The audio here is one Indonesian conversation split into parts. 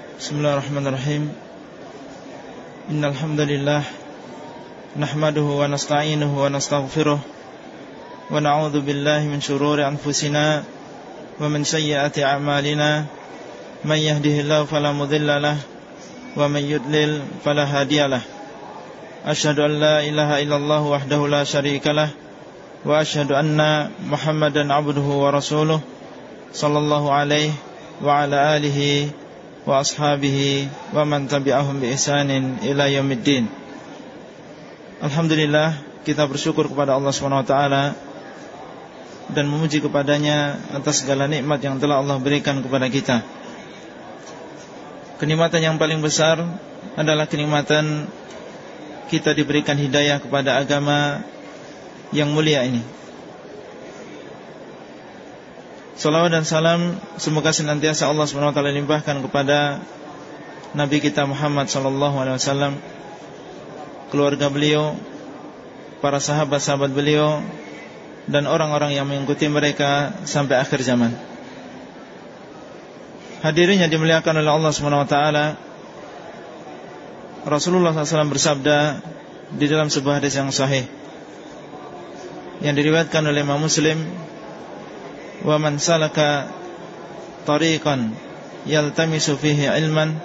Bismillahirrahmanirrahim. Innal hamdalillah nahmaduhu wa nasta'inuhu wa nastaghfiruh wa na'udzu billahi min shururi anfusina wa min sayyiati a'malina. May yahdihillahu fala wa may yudlil fala hadiyalah Ashhadu an la ilaha illallah wahdahu la syarika lah wa ashhadu anna Muhammadan abduhu wa rasuluh sallallahu alaihi wa ala alihi wa man tabi'ahum bi ihsanin ila yaumiddin. Alhamdulillah kita bersyukur kepada Allah SWT dan memuji kepadanya atas segala nikmat yang telah Allah berikan kepada kita. Kenikmatan yang paling besar adalah kenikmatan kita diberikan hidayah kepada agama yang mulia ini. Salawat dan salam semoga senantiasa Allah SWT limpahkan kepada Nabi kita Muhammad SAW Keluarga beliau Para sahabat-sahabat beliau Dan orang-orang yang mengikuti mereka Sampai akhir zaman. Hadirin yang dimuliakan oleh Allah SWT Rasulullah SAW bersabda Di dalam sebuah hadis yang sahih Yang diriwayatkan oleh Imam Muslim wa man salaka tariqan yaltamisu fihi ilman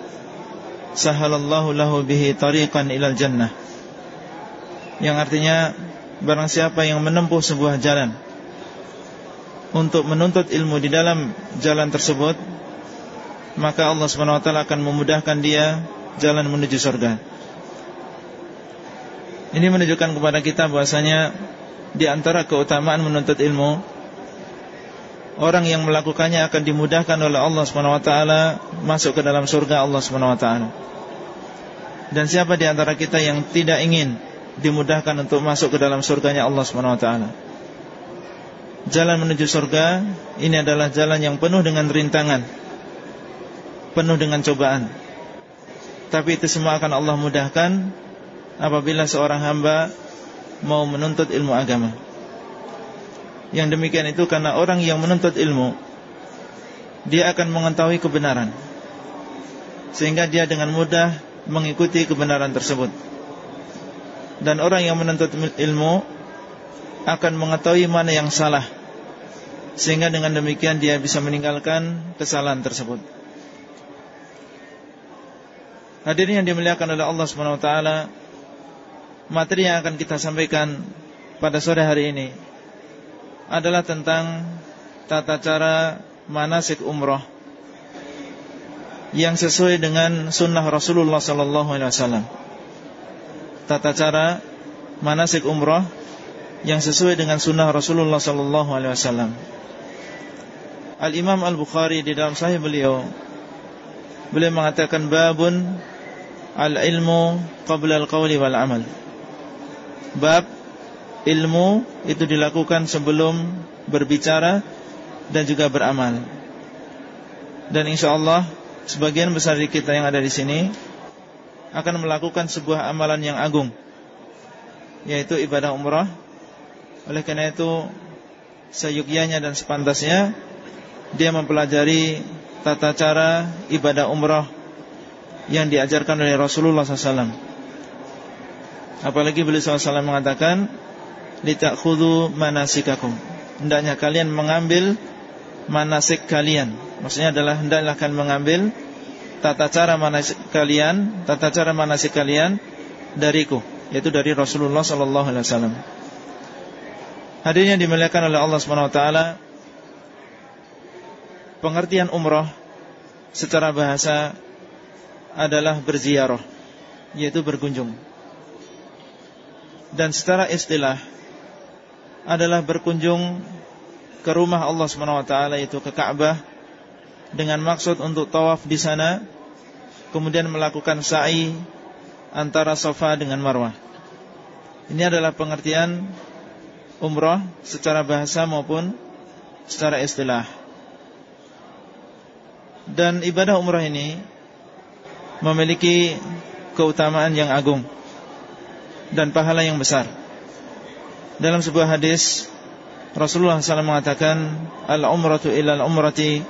sahalallahu lahu bihi tariqan ilal jannah. Yang artinya barang siapa yang menempuh sebuah jalan untuk menuntut ilmu di dalam jalan tersebut maka Allah SWT akan memudahkan dia jalan menuju surga. Ini menunjukkan kepada kita bahwasanya di antara keutamaan menuntut ilmu orang yang melakukannya akan dimudahkan oleh Allah SWT masuk ke dalam surga Allah SWT. Dan siapa di antara kita yang tidak ingin dimudahkan untuk masuk ke dalam surganya Allah SWT? Jalan menuju surga ini adalah jalan yang penuh dengan rintangan, penuh dengan cobaan. Tapi itu semua akan Allah mudahkan apabila seorang hamba mau menuntut ilmu agama. Yang demikian itu karena orang yang menuntut ilmu Dia akan mengetahui kebenaran. Sehingga dia dengan mudah mengikuti kebenaran tersebut. Dan orang yang menuntut ilmu Akan mengetahui mana yang salah. Sehingga dengan demikian dia bisa meninggalkan kesalahan tersebut. Hadirin yang dimuliakan oleh Allah SWT Materi yang akan kita sampaikan pada sore hari ini adalah tentang tata cara manasik umroh yang sesuai dengan sunnah Rasulullah Sallallahu Alaihi Wasallam. Tata cara manasik umroh yang sesuai dengan sunnah Rasulullah Sallallahu Alaihi Wasallam. Al Imam Al Bukhari di dalam Sahih beliau beliau mengatakan babun al ilmu qabla al qawli wal amal. Bab ilmu itu dilakukan sebelum berbicara dan juga beramal. Dan insya Allah sebagian besar dari kita yang ada di sini akan melakukan sebuah amalan yang agung, yaitu ibadah umrah. Oleh karena itu, seyukianya dan sepantasnya dia mempelajari tata cara ibadah umrah yang diajarkan oleh Rasulullah SAW. Apalagi beliau SAW mengatakan litakhudhu manasikakum. Hendaknya kalian mengambil manasik kalian. Maksudnya adalah hendaklah kalian mengambil tata cara manasik kalian, tata cara manasik kalian dariku, yaitu dari Rasulullah sallallahu alaihi wasallam. Hadirin yang dimuliakan oleh Allah Subhanahu wa taala, pengertian umrah secara bahasa adalah berziarah, yaitu berkunjung. Dan secara istilah adalah berkunjung ke rumah Allah SWT itu ke Ka'bah dengan maksud untuk tawaf di sana kemudian melakukan sa'i antara Safa dengan Marwah. Ini adalah pengertian umrah secara bahasa maupun secara istilah. Dan ibadah umrah ini memiliki keutamaan yang agung dan pahala yang besar. Dalam sebuah hadis Rasulullah SAW mengatakan Al-umratu ila al-umrati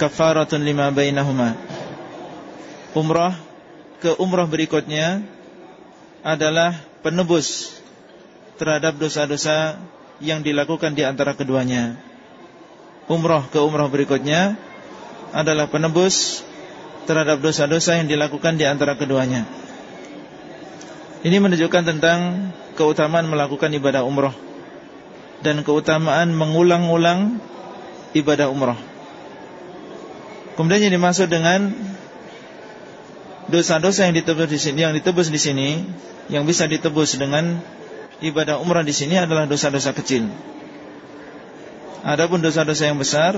Kafaratun lima bainahuma umrah ke umrah berikutnya adalah penebus terhadap dosa-dosa yang dilakukan di antara keduanya. Umrah ke umrah berikutnya adalah penebus terhadap dosa-dosa yang dilakukan di antara keduanya. Ini menunjukkan tentang keutamaan melakukan ibadah umrah dan keutamaan mengulang-ulang ibadah umrah. Kemudian yang dimaksud dengan dosa-dosa yang ditebus di sini, yang ditebus di sini, yang bisa ditebus dengan ibadah umrah di sini adalah dosa-dosa kecil. Adapun dosa-dosa yang besar,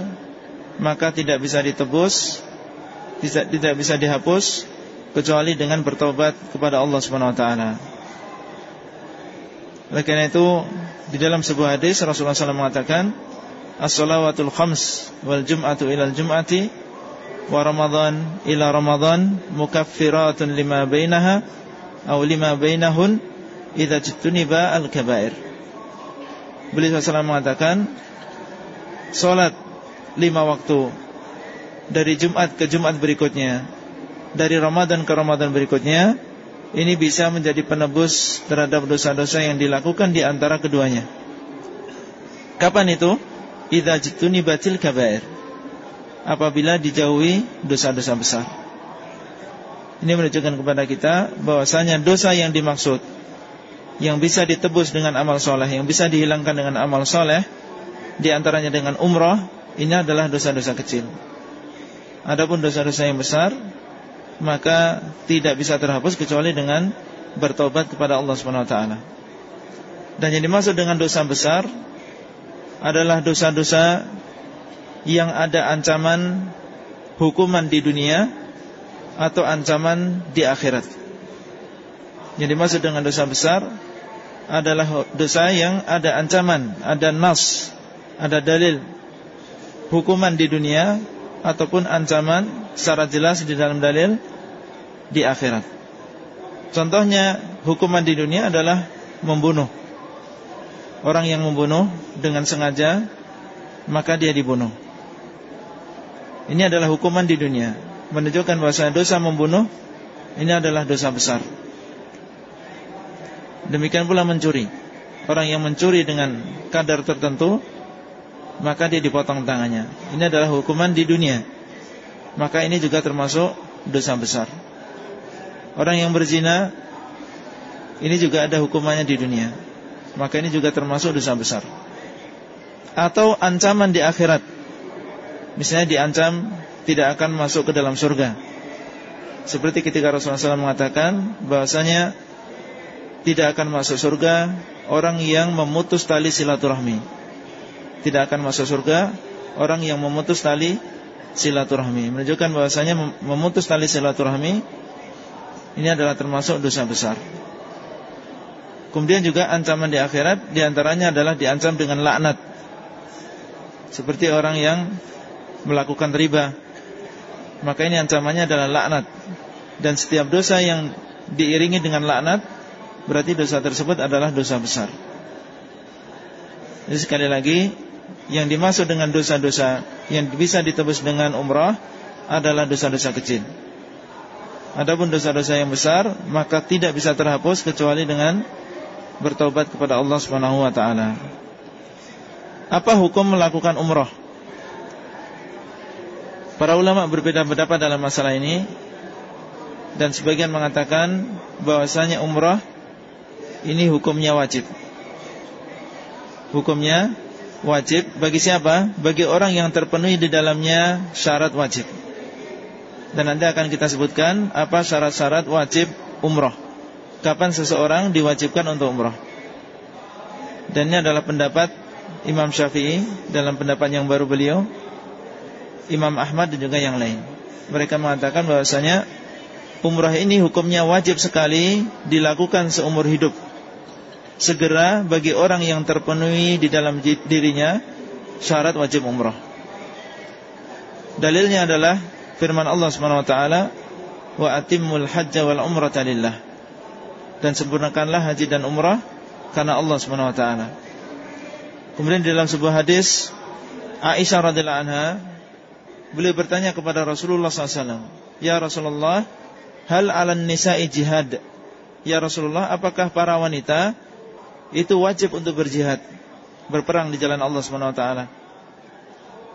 maka tidak bisa ditebus, tidak tidak bisa dihapus kecuali dengan bertobat kepada Allah Subhanahu wa taala. Oleh karena itu, di dalam sebuah hadis Rasulullah SAW mengatakan, "As-salawatul khams wal jum'atu ilal jum'ati wa Ramadan ila Ramadan mukaffiratun lima bainaha aw lima bainahun idza jtuniba al-kaba'ir." Beliau SAW mengatakan, salat lima waktu dari Jumat ke Jumat berikutnya dari Ramadan ke Ramadan berikutnya ini bisa menjadi penebus terhadap dosa-dosa yang dilakukan di antara keduanya. Kapan itu? Idza batil kabair. Apabila dijauhi dosa-dosa besar. Ini menunjukkan kepada kita bahwasanya dosa yang dimaksud yang bisa ditebus dengan amal soleh, yang bisa dihilangkan dengan amal soleh, di antaranya dengan umrah, ini adalah dosa-dosa kecil. Adapun dosa-dosa yang besar maka tidak bisa terhapus kecuali dengan bertobat kepada Allah Subhanahu wa taala. Dan yang dimaksud dengan dosa besar adalah dosa-dosa yang ada ancaman hukuman di dunia atau ancaman di akhirat. Yang dimaksud dengan dosa besar adalah dosa yang ada ancaman, ada nas, ada dalil hukuman di dunia ataupun ancaman secara jelas di dalam dalil di akhirat. Contohnya hukuman di dunia adalah membunuh. Orang yang membunuh dengan sengaja maka dia dibunuh. Ini adalah hukuman di dunia, menunjukkan bahwa dosa membunuh ini adalah dosa besar. Demikian pula mencuri. Orang yang mencuri dengan kadar tertentu maka dia dipotong tangannya. Ini adalah hukuman di dunia. Maka ini juga termasuk dosa besar. Orang yang berzina Ini juga ada hukumannya di dunia. Maka ini juga termasuk dosa besar. Atau ancaman di akhirat. Misalnya diancam Tidak akan masuk ke dalam surga. Seperti ketika Rasulullah SAW mengatakan bahasanya Tidak akan masuk surga Orang yang memutus tali silaturahmi. Tidak akan masuk surga Orang yang memutus tali silaturahmi. Menunjukkan bahasanya memutus tali silaturahmi ini adalah termasuk dosa besar. Kemudian juga ancaman di akhirat di antaranya adalah diancam dengan laknat. Seperti orang yang melakukan riba. Maka ini ancamannya adalah laknat. Dan setiap dosa yang diiringi dengan laknat Berarti dosa tersebut adalah dosa besar. Jadi sekali lagi Yang dimaksud dengan dosa-dosa Yang bisa ditebus dengan umrah Adalah dosa-dosa kecil Adapun dosa-dosa yang besar maka tidak bisa terhapus kecuali dengan bertobat kepada Allah Subhanahu wa taala. Apa hukum melakukan umrah? Para ulama berbeda pendapat dalam masalah ini dan sebagian mengatakan bahwasanya umrah ini hukumnya wajib. Hukumnya wajib bagi siapa? Bagi orang yang terpenuhi di dalamnya syarat wajib. Dan nanti akan kita sebutkan apa syarat-syarat wajib umroh. Kapan seseorang diwajibkan untuk umroh. Dan ini adalah pendapat Imam Syafi'i Dalam pendapat yang baru beliau Imam Ahmad dan juga yang lain. Mereka mengatakan bahwasanya Umrah ini hukumnya wajib sekali Dilakukan seumur hidup. Segera bagi orang yang terpenuhi Di dalam dirinya Syarat wajib umrah Dalilnya adalah firman Allah Subhanahu wa taala wa atimmul hajja wal umrata lillah dan sempurnakanlah haji dan umrah karena Allah Subhanahu wa taala. Kemudian di dalam sebuah hadis Aisyah radhiyallahu anha beliau bertanya kepada Rasulullah SAW, "Ya Rasulullah, hal 'alan nisa'i jihad? Ya Rasulullah, apakah para wanita itu wajib untuk berjihad, berperang di jalan Allah Subhanahu wa taala?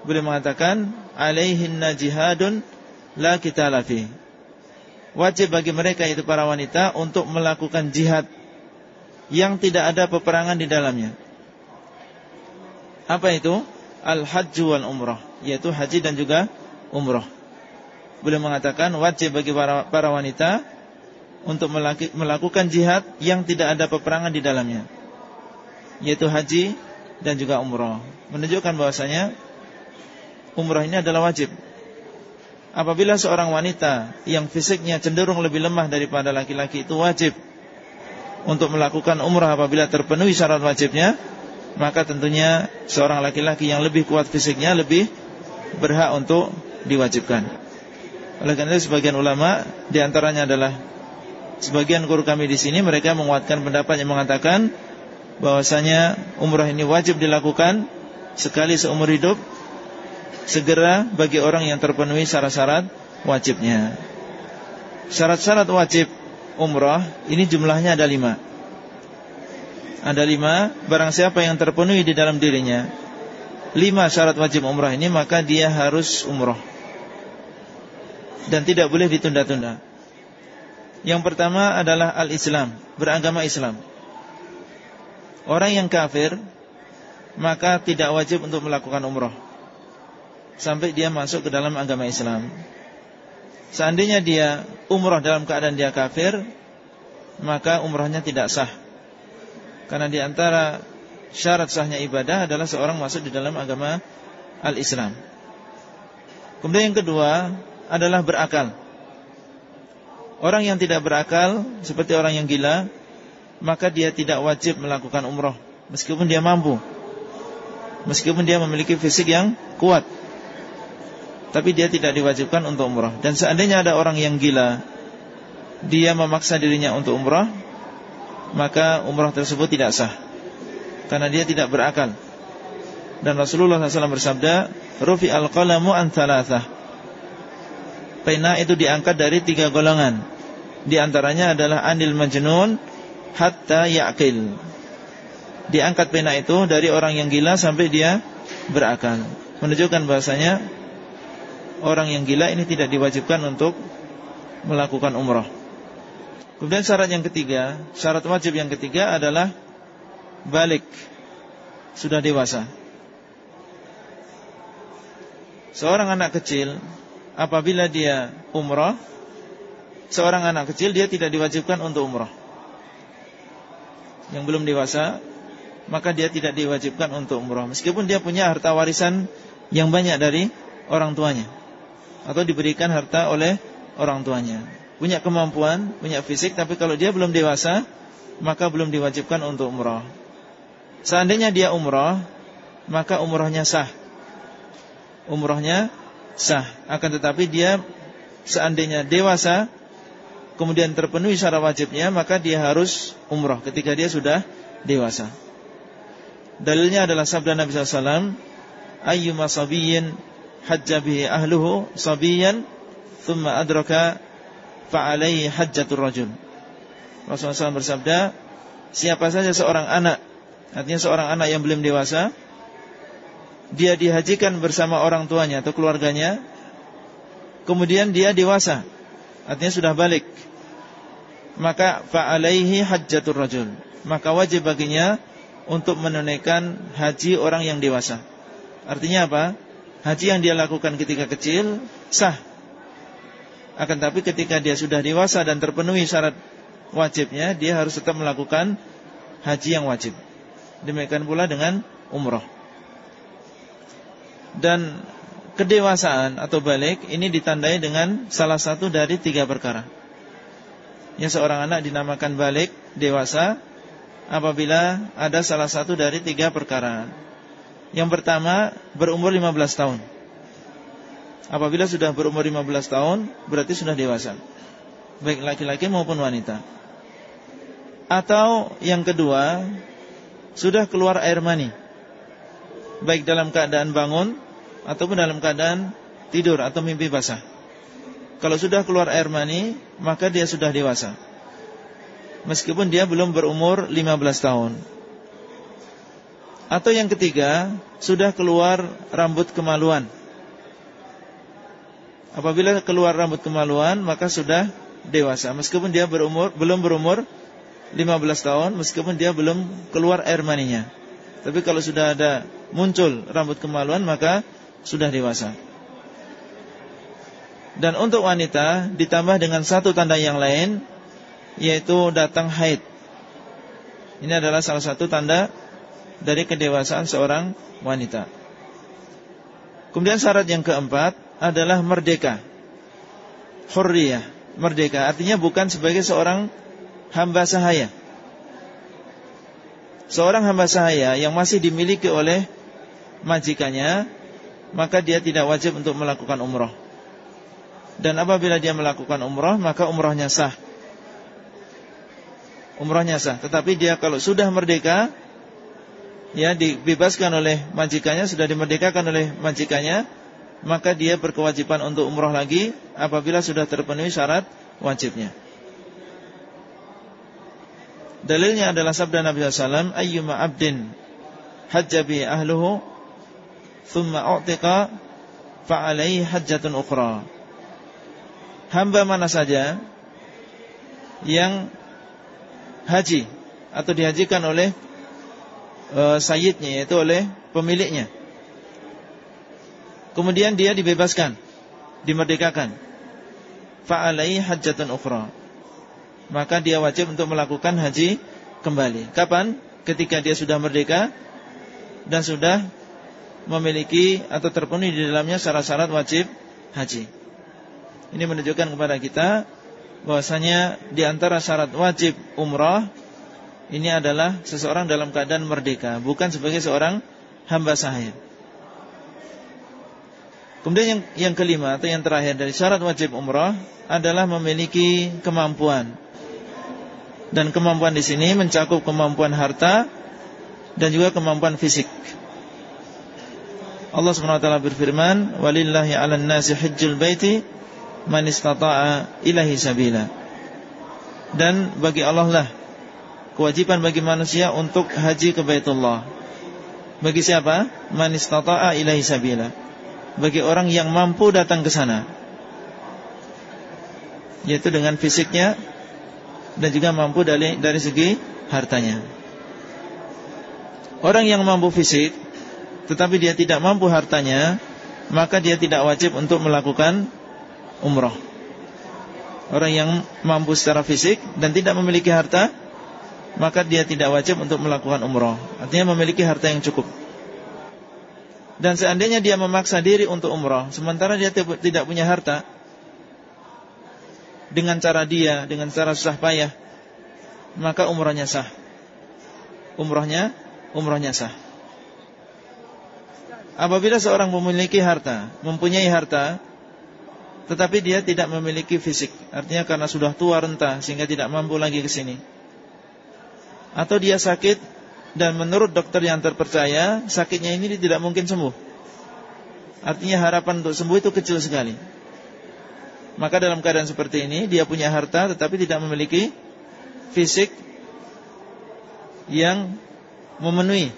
Beliau mengatakan, "Alaihinna jihadun la qitala fi." Wajib bagi mereka itu para wanita untuk melakukan jihad yang tidak ada peperangan di dalamnya. Apa itu? Al-hajju wal umrah, yaitu haji dan juga umrah. Beliau mengatakan wajib bagi para, para wanita untuk melakukan jihad yang tidak ada peperangan di dalamnya, yaitu haji dan juga umrah. Menunjukkan bahwasanya umrah ini adalah wajib. Apabila seorang wanita yang fisiknya cenderung lebih lemah daripada laki-laki itu wajib untuk melakukan umrah apabila terpenuhi syarat wajibnya, maka tentunya seorang laki-laki yang lebih kuat fisiknya lebih berhak untuk diwajibkan. Oleh karena itu sebagian ulama di antaranya adalah sebagian guru kami di sini mereka menguatkan pendapat yang mengatakan bahwasanya umrah ini wajib dilakukan sekali seumur hidup segera bagi orang yang terpenuhi syarat-syarat wajibnya. Syarat-syarat wajib umrah ini jumlahnya ada lima. Ada lima Barang siapa yang terpenuhi di dalam dirinya Lima syarat wajib umrah ini Maka dia harus umrah dan tidak boleh ditunda-tunda. Yang pertama adalah al-Islam, beragama Islam. Orang yang kafir maka tidak wajib untuk melakukan umrah sampai dia masuk ke dalam agama Islam. Seandainya dia umrah dalam keadaan dia kafir, maka umrahnya tidak sah. Karena di antara syarat sahnya ibadah adalah seorang masuk di dalam agama al-Islam. Kemudian yang kedua, adalah berakal. Orang yang tidak berakal seperti orang yang gila, maka dia tidak wajib melakukan umroh meskipun dia mampu. Meskipun dia memiliki fisik yang kuat. Tapi dia tidak diwajibkan untuk umroh. Dan seandainya ada orang yang gila, dia memaksa dirinya untuk umroh, maka umroh tersebut tidak sah. Karena dia tidak berakal. Dan Rasulullah SAW bersabda, Rufi al-qalamu an thalathah pena itu diangkat dari tiga golongan. Di antaranya adalah anil majnun hatta yaqil. Diangkat pena itu dari orang yang gila sampai dia berakal. Menunjukkan bahasanya orang yang gila ini tidak diwajibkan untuk melakukan umrah. Kemudian syarat yang ketiga, syarat wajib yang ketiga adalah balik sudah dewasa. Seorang anak kecil apabila dia umrah Seorang anak kecil dia tidak diwajibkan untuk umrah Yang belum dewasa Maka dia tidak diwajibkan untuk umrah Meskipun dia punya harta warisan Yang banyak dari orang tuanya Atau diberikan harta oleh orang tuanya Punya kemampuan, punya fisik Tapi kalau dia belum dewasa Maka belum diwajibkan untuk umrah Seandainya dia umrah Maka umrahnya sah Umrahnya sah. Akan tetapi dia seandainya dewasa kemudian terpenuhi syarat wajibnya, maka dia harus umrah ketika dia sudah dewasa. Dalilnya adalah sabda Nabi SAW, Ayyuma sabiyyin hajja bihi ahluhu sabiyan, thumma adraka fa'alaihi hajjatul rajul. Rasulullah SAW bersabda, siapa saja seorang anak, artinya seorang anak yang belum dewasa, dia dihajikan bersama orang tuanya atau keluarganya kemudian dia dewasa artinya sudah balik maka fa'alaihi hajjatur rajul. Maka wajib baginya untuk menunaikan haji orang yang dewasa. Artinya apa haji yang dia lakukan ketika kecil sah akan tapi ketika dia sudah dewasa dan terpenuhi syarat wajibnya dia harus tetap melakukan haji yang wajib demikian pula dengan umrah dan kedewasaan atau balik ini ditandai dengan salah satu dari tiga perkara. Yang seorang anak dinamakan balik dewasa apabila ada salah satu dari tiga perkara. Yang pertama berumur 15 tahun. Apabila sudah berumur 15 tahun berarti sudah dewasa. Baik laki-laki maupun wanita. Atau yang kedua sudah keluar air mani. Baik dalam keadaan bangun ataupun dalam keadaan tidur atau mimpi basah. Kalau sudah keluar air mani Maka dia sudah dewasa Meskipun dia belum berumur 15 tahun Atau yang ketiga Sudah keluar rambut kemaluan. Apabila keluar rambut kemaluan Maka sudah dewasa. Meskipun dia berumur belum berumur 15 tahun Meskipun dia belum keluar air maninya. Tapi kalau sudah ada muncul rambut kemaluan Maka sudah dewasa. Dan untuk wanita ditambah dengan satu tanda yang lain Yaitu datang haid. Ini adalah salah satu tanda Dari kedewasaan seorang wanita. Kemudian syarat yang keempat Adalah merdeka. Hurriyah Merdeka. Artinya bukan sebagai seorang Hamba sahaya. Seorang hamba sahaya Yang masih dimiliki oleh Majikannya Maka dia tidak wajib untuk melakukan umroh. Dan apabila dia melakukan umrah Maka umrahnya sah. Umrahnya sah. Tetapi dia kalau sudah merdeka Ya dibebaskan oleh majikannya Sudah dimerdekakan oleh majikannya Maka dia berkewajiban untuk umrah lagi Apabila sudah terpenuhi syarat wajibnya. Dalilnya adalah sabda Nabi SAW Ayyuma abdin Hajjabi ahluhu Thumma u'tika Fa'alaihi hajjatun ukhra. Hamba mana saja yang haji atau dihajikan oleh e, sayyidnya yaitu oleh pemiliknya. Kemudian dia dibebaskan, dimerdekakan. Fa'alai hajjatan ukhra. Maka dia wajib untuk melakukan haji kembali. Kapan? Ketika dia sudah merdeka dan sudah memiliki atau terpenuhi di dalamnya syarat-syarat wajib haji. Ini menunjukkan kepada kita bahwasanya di antara syarat wajib umrah ini adalah seseorang dalam keadaan merdeka, bukan sebagai seorang hamba sahaya. Kemudian yang, yang kelima atau yang terakhir dari syarat wajib umrah adalah memiliki kemampuan. Dan kemampuan di sini mencakup kemampuan harta dan juga kemampuan fisik. Allah taala berfirman, "Walillahi 'alan nasi hajjul baiti man istata'a ilahi sabila. Dan bagi Allah lah kewajiban bagi manusia untuk haji ke Baitullah. Bagi siapa? Man istata'a ilahi sabila. Bagi orang yang mampu datang ke sana. Yaitu dengan fisiknya dan juga mampu dari dari segi hartanya. Orang yang mampu fisik tetapi dia tidak mampu hartanya, maka dia tidak wajib untuk melakukan umroh Orang yang mampu secara fisik dan tidak memiliki harta Maka dia tidak wajib untuk melakukan umroh Artinya memiliki harta yang cukup Dan seandainya dia memaksa diri untuk umroh Sementara dia tidak punya harta Dengan cara dia, dengan cara susah payah Maka umrohnya sah Umrohnya, umrohnya sah Apabila seorang memiliki harta Mempunyai harta tetapi dia tidak memiliki fisik. Artinya karena sudah tua renta sehingga tidak mampu lagi ke sini. Atau dia sakit dan menurut dokter yang terpercaya sakitnya ini tidak mungkin sembuh. Artinya harapan untuk sembuh itu kecil sekali. Maka dalam keadaan seperti ini dia punya harta tetapi tidak memiliki fisik yang memenuhi.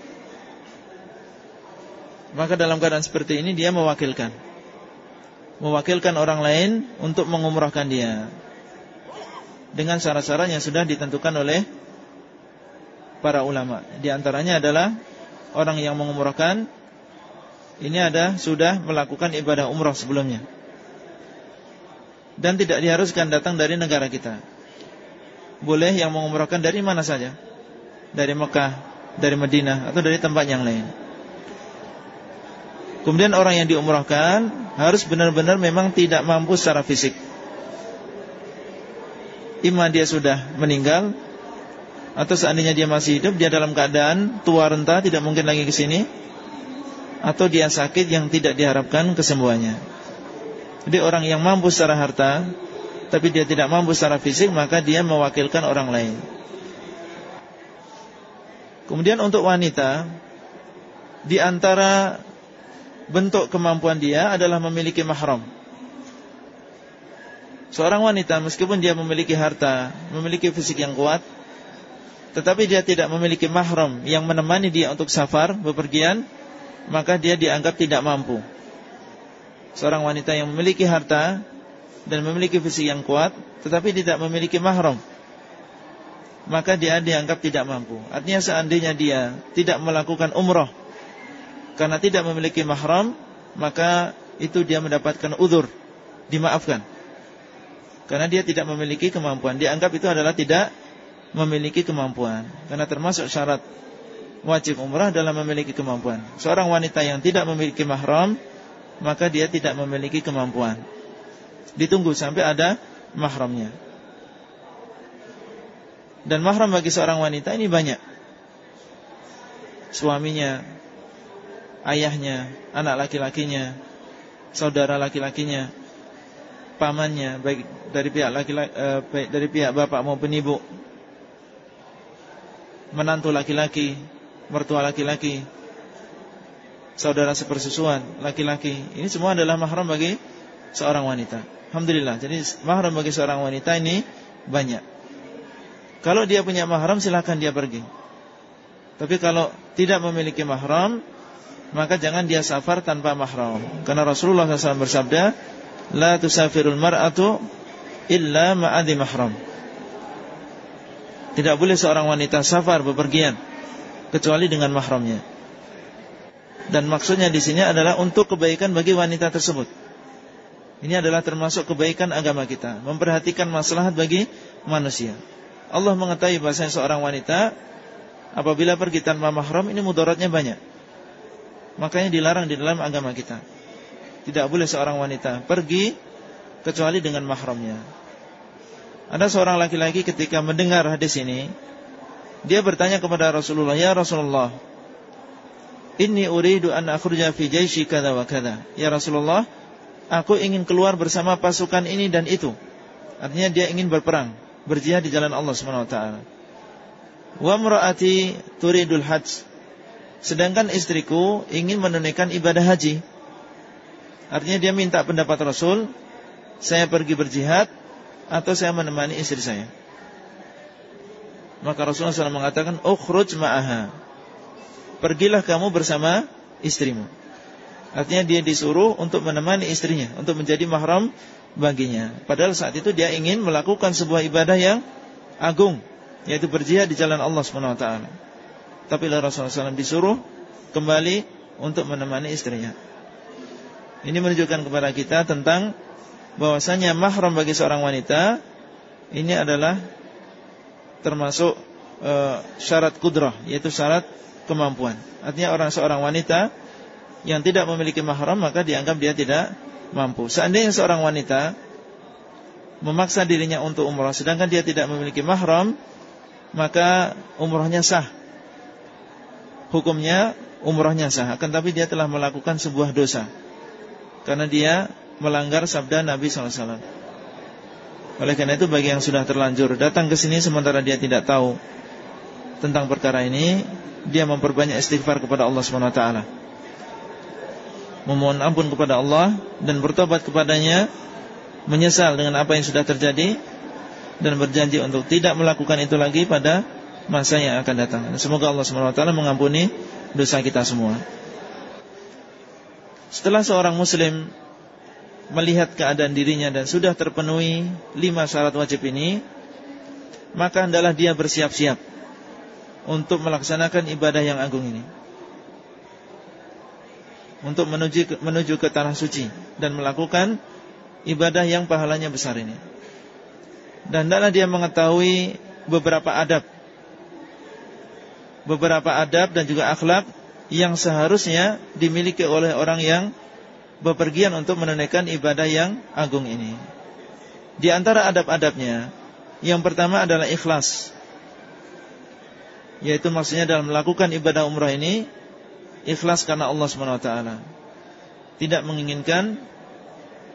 Maka dalam keadaan seperti ini dia mewakilkan mewakilkan orang lain untuk mengumrahkan dia dengan syarat-syarat yang sudah ditentukan oleh para ulama. Di antaranya adalah orang yang mengumrahkan ini ada sudah melakukan ibadah umrah sebelumnya dan tidak diharuskan datang dari negara kita. Boleh yang mengumrahkan dari mana saja, dari Mekah, dari Madinah atau dari tempat yang lain. Kemudian orang yang diumrahkan harus benar-benar memang tidak mampu secara fisik. Ima dia sudah meninggal atau seandainya dia masih hidup dia dalam keadaan tua renta tidak mungkin lagi ke sini atau dia sakit yang tidak diharapkan kesembuhannya. Jadi orang yang mampu secara harta tapi dia tidak mampu secara fisik maka dia mewakilkan orang lain. Kemudian untuk wanita di antara bentuk kemampuan dia adalah memiliki mahram. Seorang wanita meskipun dia memiliki harta, memiliki fisik yang kuat, tetapi dia tidak memiliki mahram yang menemani dia untuk safar, bepergian, maka dia dianggap tidak mampu. Seorang wanita yang memiliki harta dan memiliki fisik yang kuat, tetapi tidak memiliki mahram, maka dia dianggap tidak mampu. Artinya seandainya dia tidak melakukan umroh karena tidak memiliki mahram, maka itu dia mendapatkan udur, dimaafkan. Karena dia tidak memiliki kemampuan Dianggap itu adalah tidak memiliki kemampuan. Karena termasuk syarat wajib umrah dalam memiliki kemampuan. Seorang wanita yang tidak memiliki mahram Maka dia tidak memiliki kemampuan. Ditunggu sampai ada mahramnya. Dan mahram bagi seorang wanita ini banyak. Suaminya Ayahnya Anak laki-lakinya Saudara laki-lakinya pamannya baik dari pihak laki-laki eh, dari pihak bapak maupun ibu menantu laki-laki mertua laki-laki saudara sepersusuan laki-laki. Ini semua adalah mahram bagi seorang wanita. Alhamdulillah. Jadi mahram bagi seorang wanita ini banyak. Kalau dia punya mahram silahkan dia pergi. Tapi kalau tidak memiliki mahram maka jangan dia safar tanpa mahram. Karena Rasulullah SAW bersabda La tusafirul mar'atu illa ma'adi mahram Tidak boleh seorang wanita safar bepergian kecuali dengan mahramnya. Dan maksudnya di sini adalah untuk kebaikan bagi wanita tersebut. Ini adalah termasuk kebaikan agama kita, memperhatikan maslahat bagi manusia. Allah mengetahui bahasa seorang wanita apabila pergi tanpa mahram ini mudaratnya banyak. Makanya dilarang di dalam agama kita. Tidak boleh seorang wanita pergi kecuali dengan mahramnya. Ada seorang laki-laki ketika mendengar hadis ini, dia bertanya kepada Rasulullah, "Ya Rasulullah, inni uridu an akhruja fi jaishi kada wa kada." Ya Rasulullah, aku ingin keluar bersama pasukan ini dan itu. Artinya dia ingin berperang, berjihad di jalan Allah Subhanahu wa imraati turidul hajj. Sedangkan istriku ingin menunaikan ibadah haji. Artinya dia minta pendapat Rasul Saya pergi berjihad Atau saya menemani istri saya. Maka Rasulullah SAW mengatakan Ukhruj ma'aha. Pergilah kamu bersama istrimu. Artinya dia disuruh untuk menemani istrinya Untuk menjadi mahram baginya. Padahal saat itu dia ingin melakukan sebuah ibadah yang agung Yaitu berjihad di jalan Allah SWT Tapi Rasulullah SAW disuruh Kembali untuk menemani istrinya. Ini menunjukkan kepada kita tentang bahwasanya mahram bagi seorang wanita ini adalah termasuk e, syarat kudrah, yaitu syarat kemampuan. Artinya orang seorang wanita yang tidak memiliki mahram maka dianggap dia tidak mampu. Seandainya seorang wanita memaksa dirinya untuk umrah sedangkan dia tidak memiliki mahram, maka umrahnya sah. Hukumnya umrahnya sah, akan tapi dia telah melakukan sebuah dosa karena dia melanggar sabda Nabi SAW. Oleh karena itu bagi yang sudah terlanjur datang ke sini sementara dia tidak tahu tentang perkara ini, dia memperbanyak istighfar kepada Allah SWT. Memohon ampun kepada Allah dan bertobat kepadanya, menyesal dengan apa yang sudah terjadi dan berjanji untuk tidak melakukan itu lagi pada masa yang akan datang. Semoga Allah SWT mengampuni dosa kita semua. Setelah seorang muslim melihat keadaan dirinya dan sudah terpenuhi lima syarat wajib ini, maka hendaklah dia bersiap-siap untuk melaksanakan ibadah yang agung ini. Untuk menuju menuju ke tanah suci dan melakukan ibadah yang pahalanya besar ini. Dan hendaklah dia mengetahui beberapa adab beberapa adab dan juga akhlak yang seharusnya dimiliki oleh orang yang bepergian untuk menunaikan ibadah yang agung ini. Di antara adab-adabnya, yang pertama adalah ikhlas. Yaitu maksudnya dalam melakukan ibadah umrah ini ikhlas karena Allah SWT. Tidak menginginkan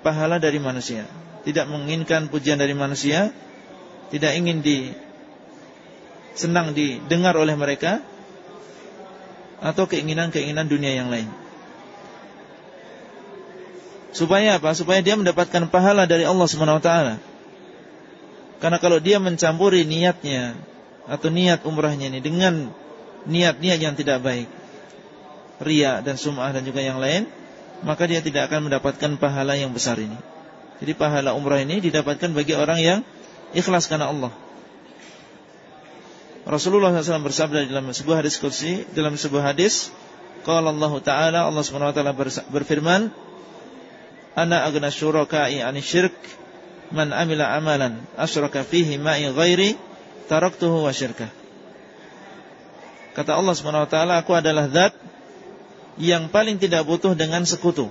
pahala dari manusia, tidak menginginkan pujian dari manusia, tidak ingin di senang didengar oleh mereka, atau keinginan-keinginan dunia yang lain. Supaya apa? Supaya dia mendapatkan pahala dari Allah Subhanahu wa taala. Karena kalau dia mencampuri niatnya atau niat umrahnya ini dengan niat-niat yang tidak baik, ria dan sum'ah dan juga yang lain, maka dia tidak akan mendapatkan pahala yang besar ini. Jadi pahala umrah ini didapatkan bagi orang yang ikhlas karena Allah. Rasulullah SAW bersabda dalam sebuah hadis kursi, dalam sebuah hadis, Qala Allah Ta'ala, Allah SWT berfirman, Ana agna syuraka'i ani syirk, man amila amalan, asyraka fihi ma'i ghairi, taraktuhu wa syirkah. Kata Allah SWT, aku adalah zat yang paling tidak butuh dengan sekutu.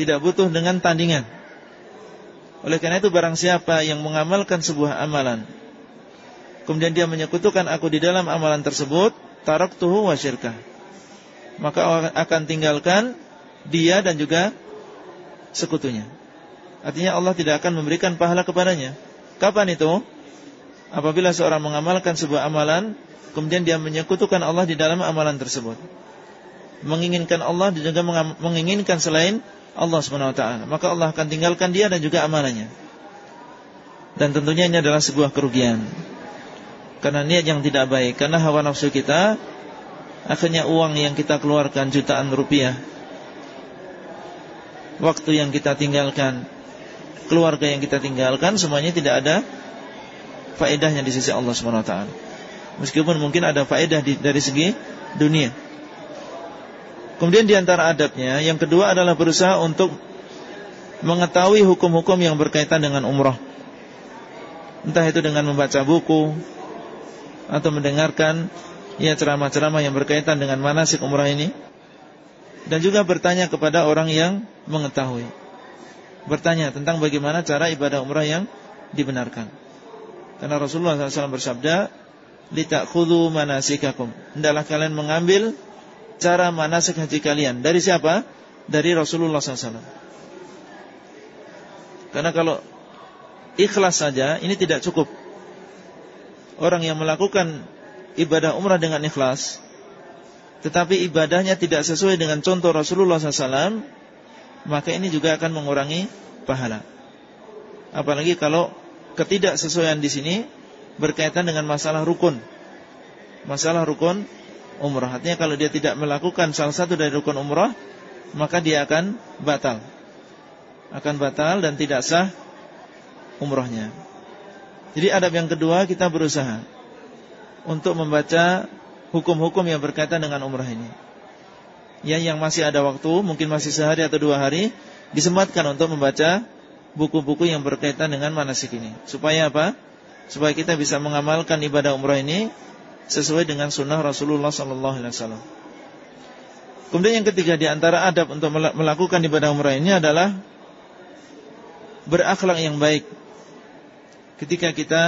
Tidak butuh dengan tandingan. Oleh karena itu barang siapa yang mengamalkan sebuah amalan kemudian dia menyekutukan aku di dalam amalan tersebut, taraktuhu wa syirkah. Maka akan tinggalkan dia dan juga sekutunya. Artinya Allah tidak akan memberikan pahala kepadanya. Kapan itu? Apabila seorang mengamalkan sebuah amalan, kemudian dia menyekutukan Allah di dalam amalan tersebut. Menginginkan Allah dan juga menginginkan selain Allah SWT. Maka Allah akan tinggalkan dia dan juga amalannya. Dan tentunya ini adalah sebuah kerugian. Karena niat yang tidak baik Karena hawa nafsu kita Akhirnya uang yang kita keluarkan jutaan rupiah Waktu yang kita tinggalkan Keluarga yang kita tinggalkan Semuanya tidak ada Faedahnya di sisi Allah SWT Meskipun mungkin ada faedah di, dari segi dunia. Kemudian di antara adabnya Yang kedua adalah berusaha untuk Mengetahui hukum-hukum yang berkaitan dengan umrah Entah itu dengan membaca buku atau mendengarkan ya ceramah-ceramah yang berkaitan dengan manasik umrah ini dan juga bertanya kepada orang yang mengetahui. Bertanya tentang bagaimana cara ibadah umrah yang dibenarkan. Karena Rasulullah SAW bersabda, "Litakhudhu manasikakum." Hendaklah kalian mengambil cara manasik haji kalian. Dari siapa? Dari Rasulullah SAW. Karena kalau ikhlas saja ini tidak cukup orang yang melakukan ibadah umrah dengan ikhlas tetapi ibadahnya tidak sesuai dengan contoh Rasulullah SAW maka ini juga akan mengurangi pahala. Apalagi kalau ketidaksesuaian di sini berkaitan dengan masalah rukun. Masalah rukun umrah. Artinya kalau dia tidak melakukan salah satu dari rukun umrah maka dia akan batal. Akan batal dan tidak sah umrahnya. Jadi adab yang kedua kita berusaha untuk membaca hukum-hukum yang berkaitan dengan umrah ini. Yang yang masih ada waktu, mungkin masih sehari atau dua hari, disempatkan untuk membaca buku-buku yang berkaitan dengan manasik ini. Supaya apa? Supaya kita bisa mengamalkan ibadah umrah ini sesuai dengan sunnah Rasulullah SAW. Kemudian yang ketiga di antara adab untuk melakukan ibadah umrah ini adalah berakhlak yang baik ketika kita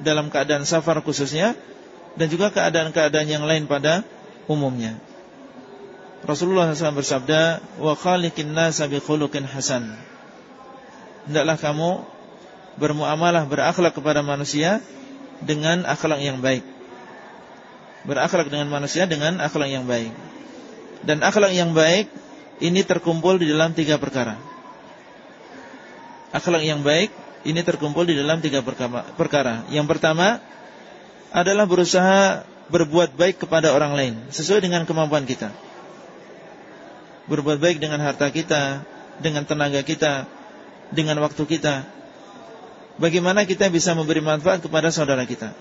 dalam keadaan safar khususnya dan juga keadaan-keadaan yang lain pada umumnya. Rasulullah SAW bersabda, "Wa khaliqin nasa bi khuluqin hasan." Hendaklah kamu bermuamalah berakhlak kepada manusia dengan akhlak yang baik. Berakhlak dengan manusia dengan akhlak yang baik. Dan akhlak yang baik ini terkumpul di dalam tiga perkara. Akhlak yang baik ini terkumpul di dalam tiga perkara. Yang pertama adalah berusaha berbuat baik kepada orang lain sesuai dengan kemampuan kita. Berbuat baik dengan harta kita, dengan tenaga kita, dengan waktu kita. Bagaimana kita bisa memberi manfaat kepada saudara kita?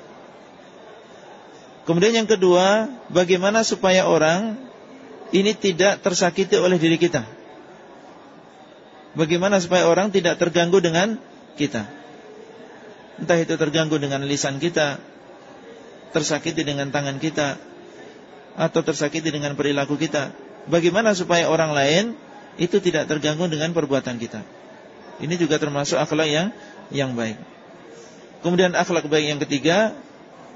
Kemudian yang kedua, bagaimana supaya orang ini tidak tersakiti oleh diri kita? Bagaimana supaya orang tidak terganggu dengan kita. Entah itu terganggu dengan lisan kita, tersakiti dengan tangan kita, atau tersakiti dengan perilaku kita. Bagaimana supaya orang lain itu tidak terganggu dengan perbuatan kita. Ini juga termasuk akhlak yang yang baik. Kemudian akhlak baik yang ketiga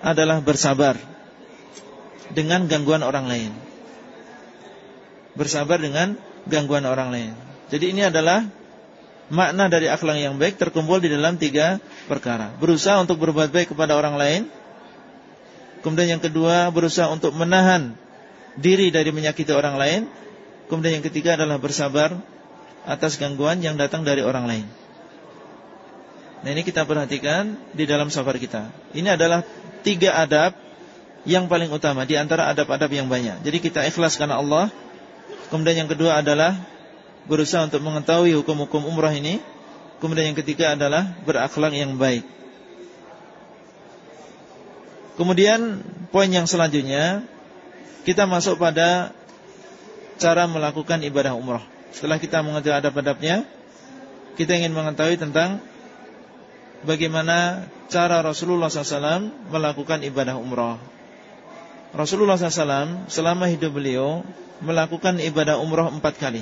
adalah bersabar dengan gangguan orang lain. Bersabar dengan gangguan orang lain. Jadi ini adalah makna dari akhlak yang baik terkumpul di dalam tiga perkara. Berusaha untuk berbuat baik kepada orang lain. Kemudian yang kedua, berusaha untuk menahan diri dari menyakiti orang lain. Kemudian yang ketiga adalah bersabar atas gangguan yang datang dari orang lain. Nah ini kita perhatikan di dalam safar kita. Ini adalah tiga adab yang paling utama di antara adab-adab yang banyak. Jadi kita ikhlas karena Allah. Kemudian yang kedua adalah berusaha untuk mengetahui hukum-hukum umrah ini. Kemudian yang ketiga adalah berakhlak yang baik. Kemudian poin yang selanjutnya kita masuk pada cara melakukan ibadah umrah. Setelah kita mengetahui adab-adabnya, kita ingin mengetahui tentang bagaimana cara Rasulullah SAW melakukan ibadah umrah. Rasulullah SAW selama hidup beliau melakukan ibadah umrah empat kali.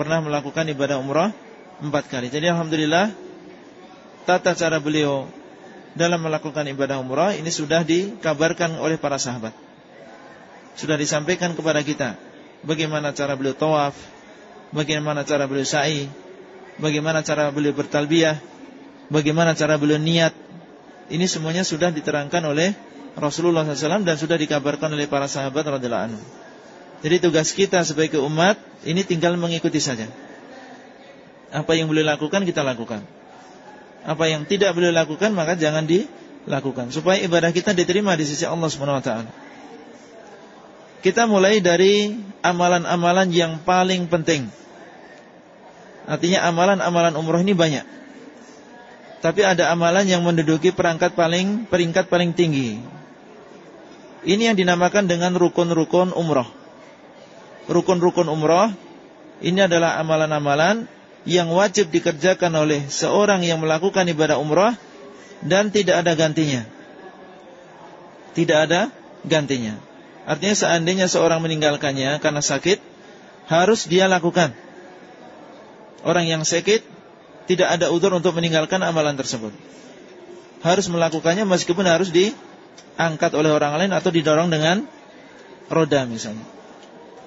Pernah melakukan ibadah umrah empat kali. Jadi Alhamdulillah tata cara beliau dalam melakukan ibadah umrah ini sudah dikabarkan oleh para sahabat. Sudah disampaikan kepada kita bagaimana cara beliau tawaf, bagaimana cara beliau sa'i, bagaimana cara beliau bertalbiyah, bagaimana cara beliau niat. Ini semuanya sudah diterangkan oleh Rasulullah SAW dan sudah dikabarkan oleh para sahabat radhiyallahu anhu. Jadi tugas kita sebagai umat ini tinggal mengikuti saja. Apa yang boleh lakukan kita lakukan. Apa yang tidak boleh lakukan maka jangan dilakukan supaya ibadah kita diterima di sisi Allah Subhanahu wa taala. Kita mulai dari amalan-amalan yang paling penting. Artinya amalan-amalan umroh ini banyak. Tapi ada amalan yang menduduki perangkat paling peringkat paling tinggi. Ini yang dinamakan dengan rukun-rukun umroh. Rukun-rukun umroh ini adalah amalan-amalan yang wajib dikerjakan oleh seorang yang melakukan ibadah umroh dan tidak ada gantinya. Tidak ada gantinya. Artinya seandainya seorang meninggalkannya karena sakit, harus dia lakukan. Orang yang sakit tidak ada udur untuk meninggalkan amalan tersebut. Harus melakukannya meskipun harus diangkat oleh orang lain atau didorong dengan roda misalnya.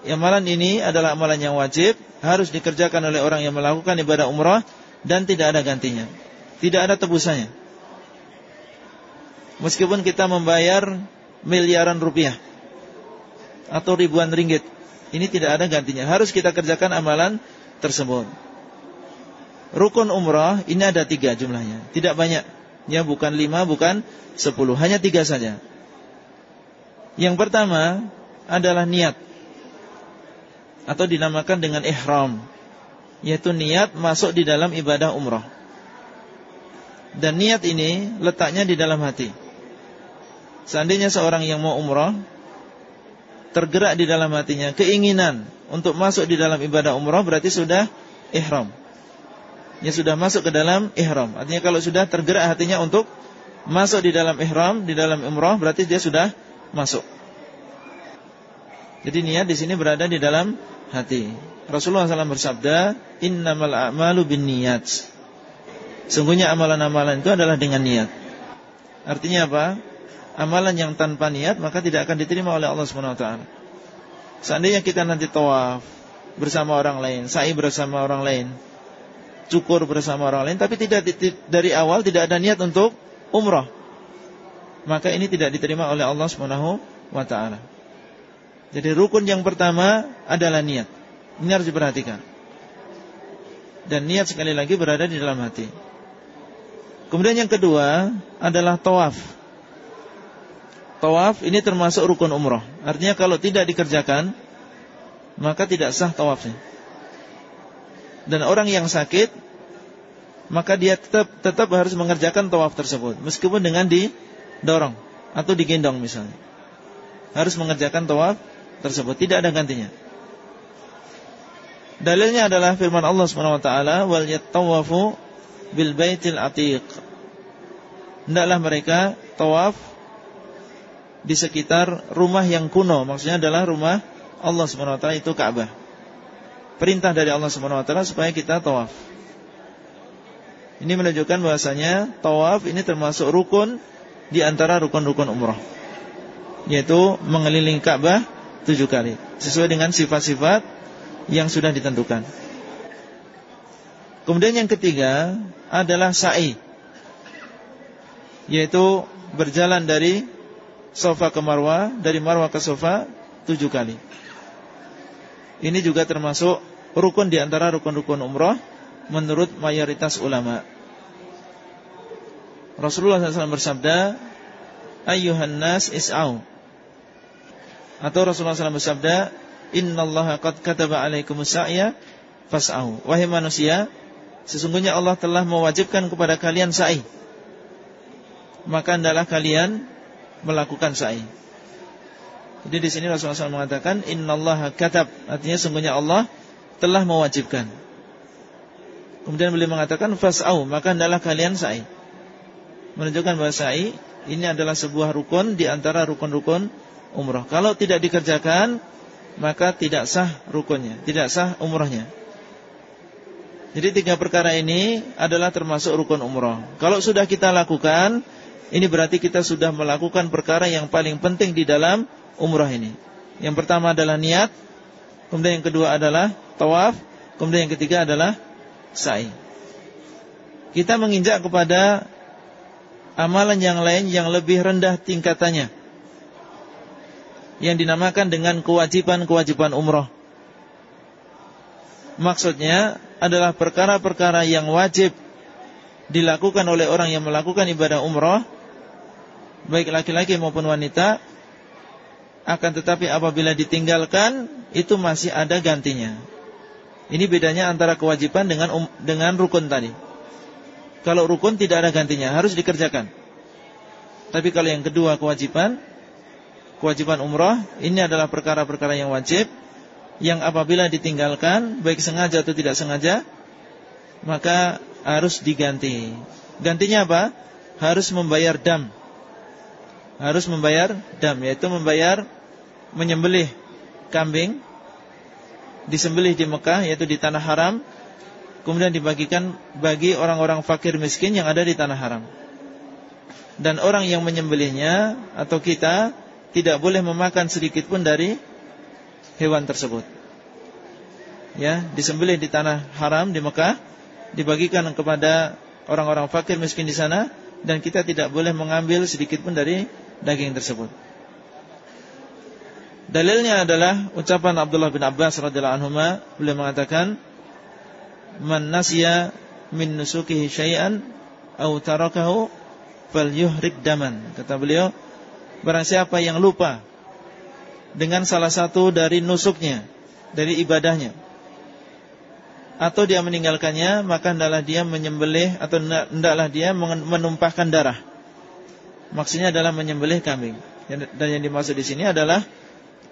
Amalan ini adalah amalan yang wajib, harus dikerjakan oleh orang yang melakukan ibadah umrah dan tidak ada gantinya. Tidak ada tebusannya. Meskipun kita membayar miliaran rupiah atau ribuan ringgit, ini tidak ada gantinya. Harus kita kerjakan amalan tersebut. Rukun umrah ini ada tiga jumlahnya Tidak banyak Ya bukan lima, bukan sepuluh Hanya tiga saja Yang pertama adalah niat Atau dinamakan dengan ihram Yaitu niat masuk di dalam ibadah umrah Dan niat ini letaknya di dalam hati Seandainya seorang yang mau umrah Tergerak di dalam hatinya Keinginan untuk masuk di dalam ibadah umrah Berarti sudah ihram yang sudah masuk ke dalam ihram. Artinya kalau sudah tergerak hatinya untuk masuk di dalam ihram, di dalam umrah, berarti dia sudah masuk. Jadi niat di sini berada di dalam hati. Rasulullah SAW bersabda, Innamal a'malu bin niat. Sungguhnya amalan-amalan itu adalah dengan niat. Artinya apa? Amalan yang tanpa niat maka tidak akan diterima oleh Allah SWT. Seandainya kita nanti tawaf bersama orang lain, sa'i bersama orang lain, cukur bersama orang lain tapi tidak dari awal tidak ada niat untuk umrah maka ini tidak diterima oleh Allah Subhanahu wa taala. Jadi rukun yang pertama adalah niat. Ini harus diperhatikan. Dan niat sekali lagi berada di dalam hati. Kemudian yang kedua adalah tawaf. Tawaf ini termasuk rukun umrah. Artinya kalau tidak dikerjakan maka tidak sah tawafnya dan orang yang sakit maka dia tetap tetap harus mengerjakan tawaf tersebut meskipun dengan didorong atau digendong misalnya. Harus mengerjakan tawaf tersebut, tidak ada gantinya. Dalilnya adalah firman Allah Subhanahu wa taala wal yattawafu bil baitil atiq. Hendaklah mereka tawaf di sekitar rumah yang kuno, maksudnya adalah rumah Allah Subhanahu wa taala itu Ka'bah perintah dari Allah Subhanahu wa taala supaya kita tawaf. Ini menunjukkan bahwasanya tawaf ini termasuk rukun di antara rukun-rukun umrah. Yaitu mengelilingi Ka'bah tujuh kali sesuai dengan sifat-sifat yang sudah ditentukan. Kemudian yang ketiga adalah sa'i yaitu berjalan dari sofa ke marwah, dari marwah ke sofa tujuh kali. Ini juga termasuk rukun di antara rukun-rukun umrah menurut mayoritas ulama. Rasulullah SAW bersabda, "Ayyuhan nas is'au." Atau Rasulullah SAW bersabda, "Innallaha qad kataba 'alaikumus sa'ya fas'au." Wahai manusia, sesungguhnya Allah telah mewajibkan kepada kalian sa'i. Maka hendaklah kalian melakukan sa'i. Jadi di sini Rasulullah SAW mengatakan innallaha katab, artinya sungguhnya Allah telah mewajibkan. Kemudian beliau mengatakan fas'au, maka hendaklah kalian sa'i. Menunjukkan bahwa sa'i ini adalah sebuah rukun di antara rukun-rukun umrah. Kalau tidak dikerjakan, maka tidak sah rukunnya, tidak sah umrahnya. Jadi tiga perkara ini adalah termasuk rukun umrah. Kalau sudah kita lakukan, ini berarti kita sudah melakukan perkara yang paling penting di dalam umrah ini. Yang pertama adalah niat, kemudian yang kedua adalah tawaf, kemudian yang ketiga adalah sa'i. Kita menginjak kepada amalan yang lain yang lebih rendah tingkatannya. Yang dinamakan dengan kewajiban-kewajiban umrah. Maksudnya adalah perkara-perkara yang wajib dilakukan oleh orang yang melakukan ibadah umrah baik laki-laki maupun wanita akan tetapi apabila ditinggalkan itu masih ada gantinya. Ini bedanya antara kewajiban dengan um, dengan rukun tadi. Kalau rukun tidak ada gantinya, harus dikerjakan. Tapi kalau yang kedua kewajiban, kewajiban umrah, ini adalah perkara-perkara yang wajib yang apabila ditinggalkan baik sengaja atau tidak sengaja maka harus diganti. Gantinya apa? Harus membayar dam harus membayar dam yaitu membayar menyembelih kambing disembelih di Mekah yaitu di tanah haram kemudian dibagikan bagi orang-orang fakir miskin yang ada di tanah haram dan orang yang menyembelihnya atau kita tidak boleh memakan sedikit pun dari hewan tersebut ya disembelih di tanah haram di Mekah dibagikan kepada orang-orang fakir miskin di sana dan kita tidak boleh mengambil sedikit pun dari daging tersebut. Dalilnya adalah ucapan Abdullah bin Abbas radhiyallahu anhu beliau mengatakan man nasiya min nusukihi syai'an aw tarakahu falyuhrik daman kata beliau barang siapa yang lupa dengan salah satu dari nusuknya dari ibadahnya atau dia meninggalkannya maka hendaklah dia menyembelih atau hendaklah dia menumpahkan darah maksudnya adalah menyembelih kambing. Dan yang dimaksud di sini adalah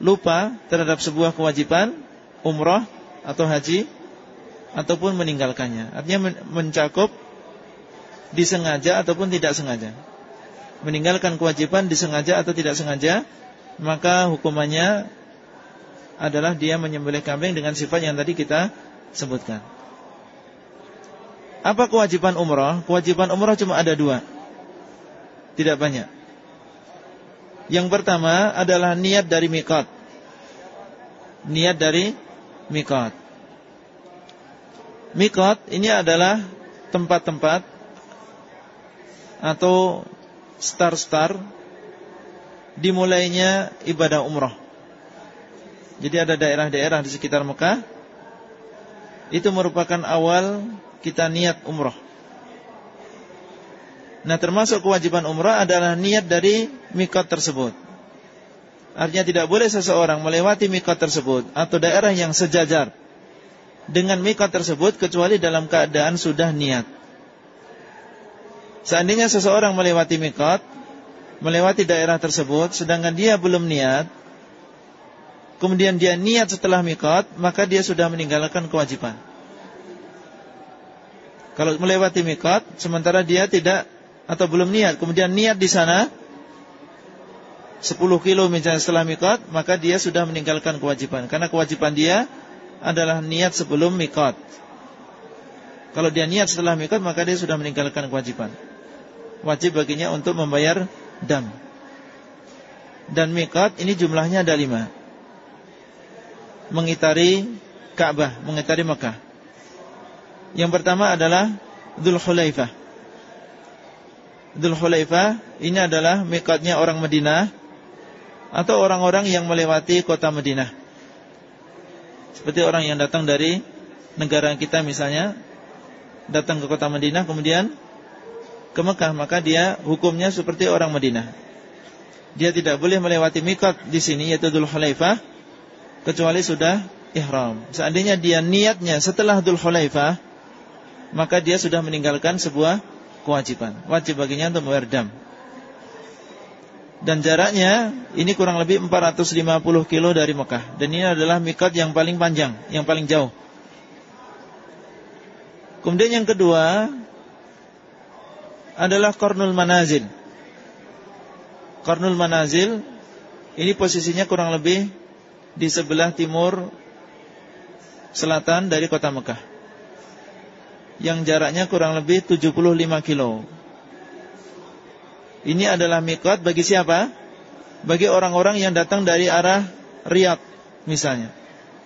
lupa terhadap sebuah kewajiban umrah atau haji ataupun meninggalkannya. Artinya mencakup disengaja ataupun tidak sengaja. Meninggalkan kewajiban disengaja atau tidak sengaja, maka hukumannya adalah dia menyembelih kambing dengan sifat yang tadi kita sebutkan. Apa kewajiban umrah? Kewajiban umrah cuma ada dua tidak banyak. Yang pertama adalah niat dari mikot. Niat dari mikot. Mikot ini adalah tempat-tempat atau star-star dimulainya ibadah umrah. Jadi ada daerah-daerah di sekitar Mekah itu merupakan awal kita niat umrah. Nah termasuk kewajiban umrah adalah niat dari mikot tersebut Artinya tidak boleh seseorang melewati mikot tersebut Atau daerah yang sejajar Dengan mikot tersebut Kecuali dalam keadaan sudah niat Seandainya seseorang melewati mikot Melewati daerah tersebut Sedangkan dia belum niat Kemudian dia niat setelah mikot Maka dia sudah meninggalkan kewajiban Kalau melewati mikot Sementara dia tidak atau belum niat, kemudian niat di sana 10 kilo misalnya setelah mikot, maka dia sudah meninggalkan kewajiban. Karena kewajiban dia adalah niat sebelum mikot. Kalau dia niat setelah mikot, maka dia sudah meninggalkan kewajiban. Wajib baginya untuk membayar dam. Dan mikot ini jumlahnya ada lima. Mengitari Ka'bah, mengitari Mekah. Yang pertama adalah Dhul Khulaifah. Dhul Hulaifah ini adalah mikatnya orang Madinah atau orang-orang yang melewati kota Madinah. Seperti orang yang datang dari negara kita misalnya datang ke kota Madinah kemudian ke Mekah maka dia hukumnya seperti orang Madinah. Dia tidak boleh melewati mikot di sini yaitu Dzul Hulaifah kecuali sudah ihram. Seandainya dia niatnya setelah Dzul Hulaifah maka dia sudah meninggalkan sebuah kewajiban. Wajib baginya untuk membayar dam. Dan jaraknya ini kurang lebih 450 kilo dari Mekah. Dan ini adalah mikot yang paling panjang, yang paling jauh. Kemudian yang kedua adalah Kornul Manazil. Kornul Manazil ini posisinya kurang lebih di sebelah timur selatan dari kota Mekah. Yang jaraknya kurang lebih 75 kilo. Ini adalah mikot bagi siapa? Bagi orang-orang yang datang dari arah Riyadh misalnya.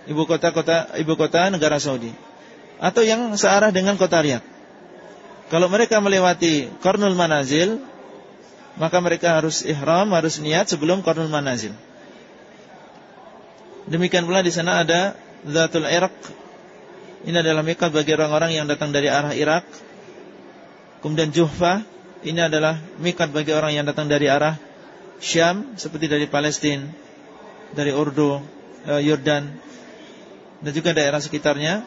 Ibu kota kota ibu kota negara Saudi. Atau yang searah dengan kota Riyadh. Kalau mereka melewati Kornul Manazil, maka mereka harus ihram, harus niat sebelum Kornul Manazil. Demikian pula di sana ada Zatul Iraq. Ini adalah mikot bagi orang-orang yang datang dari arah Irak. Kemudian Juhfa ini adalah mikat bagi orang yang datang dari arah Syam seperti dari Palestina, dari Urdu, eh, Yordan dan juga daerah sekitarnya.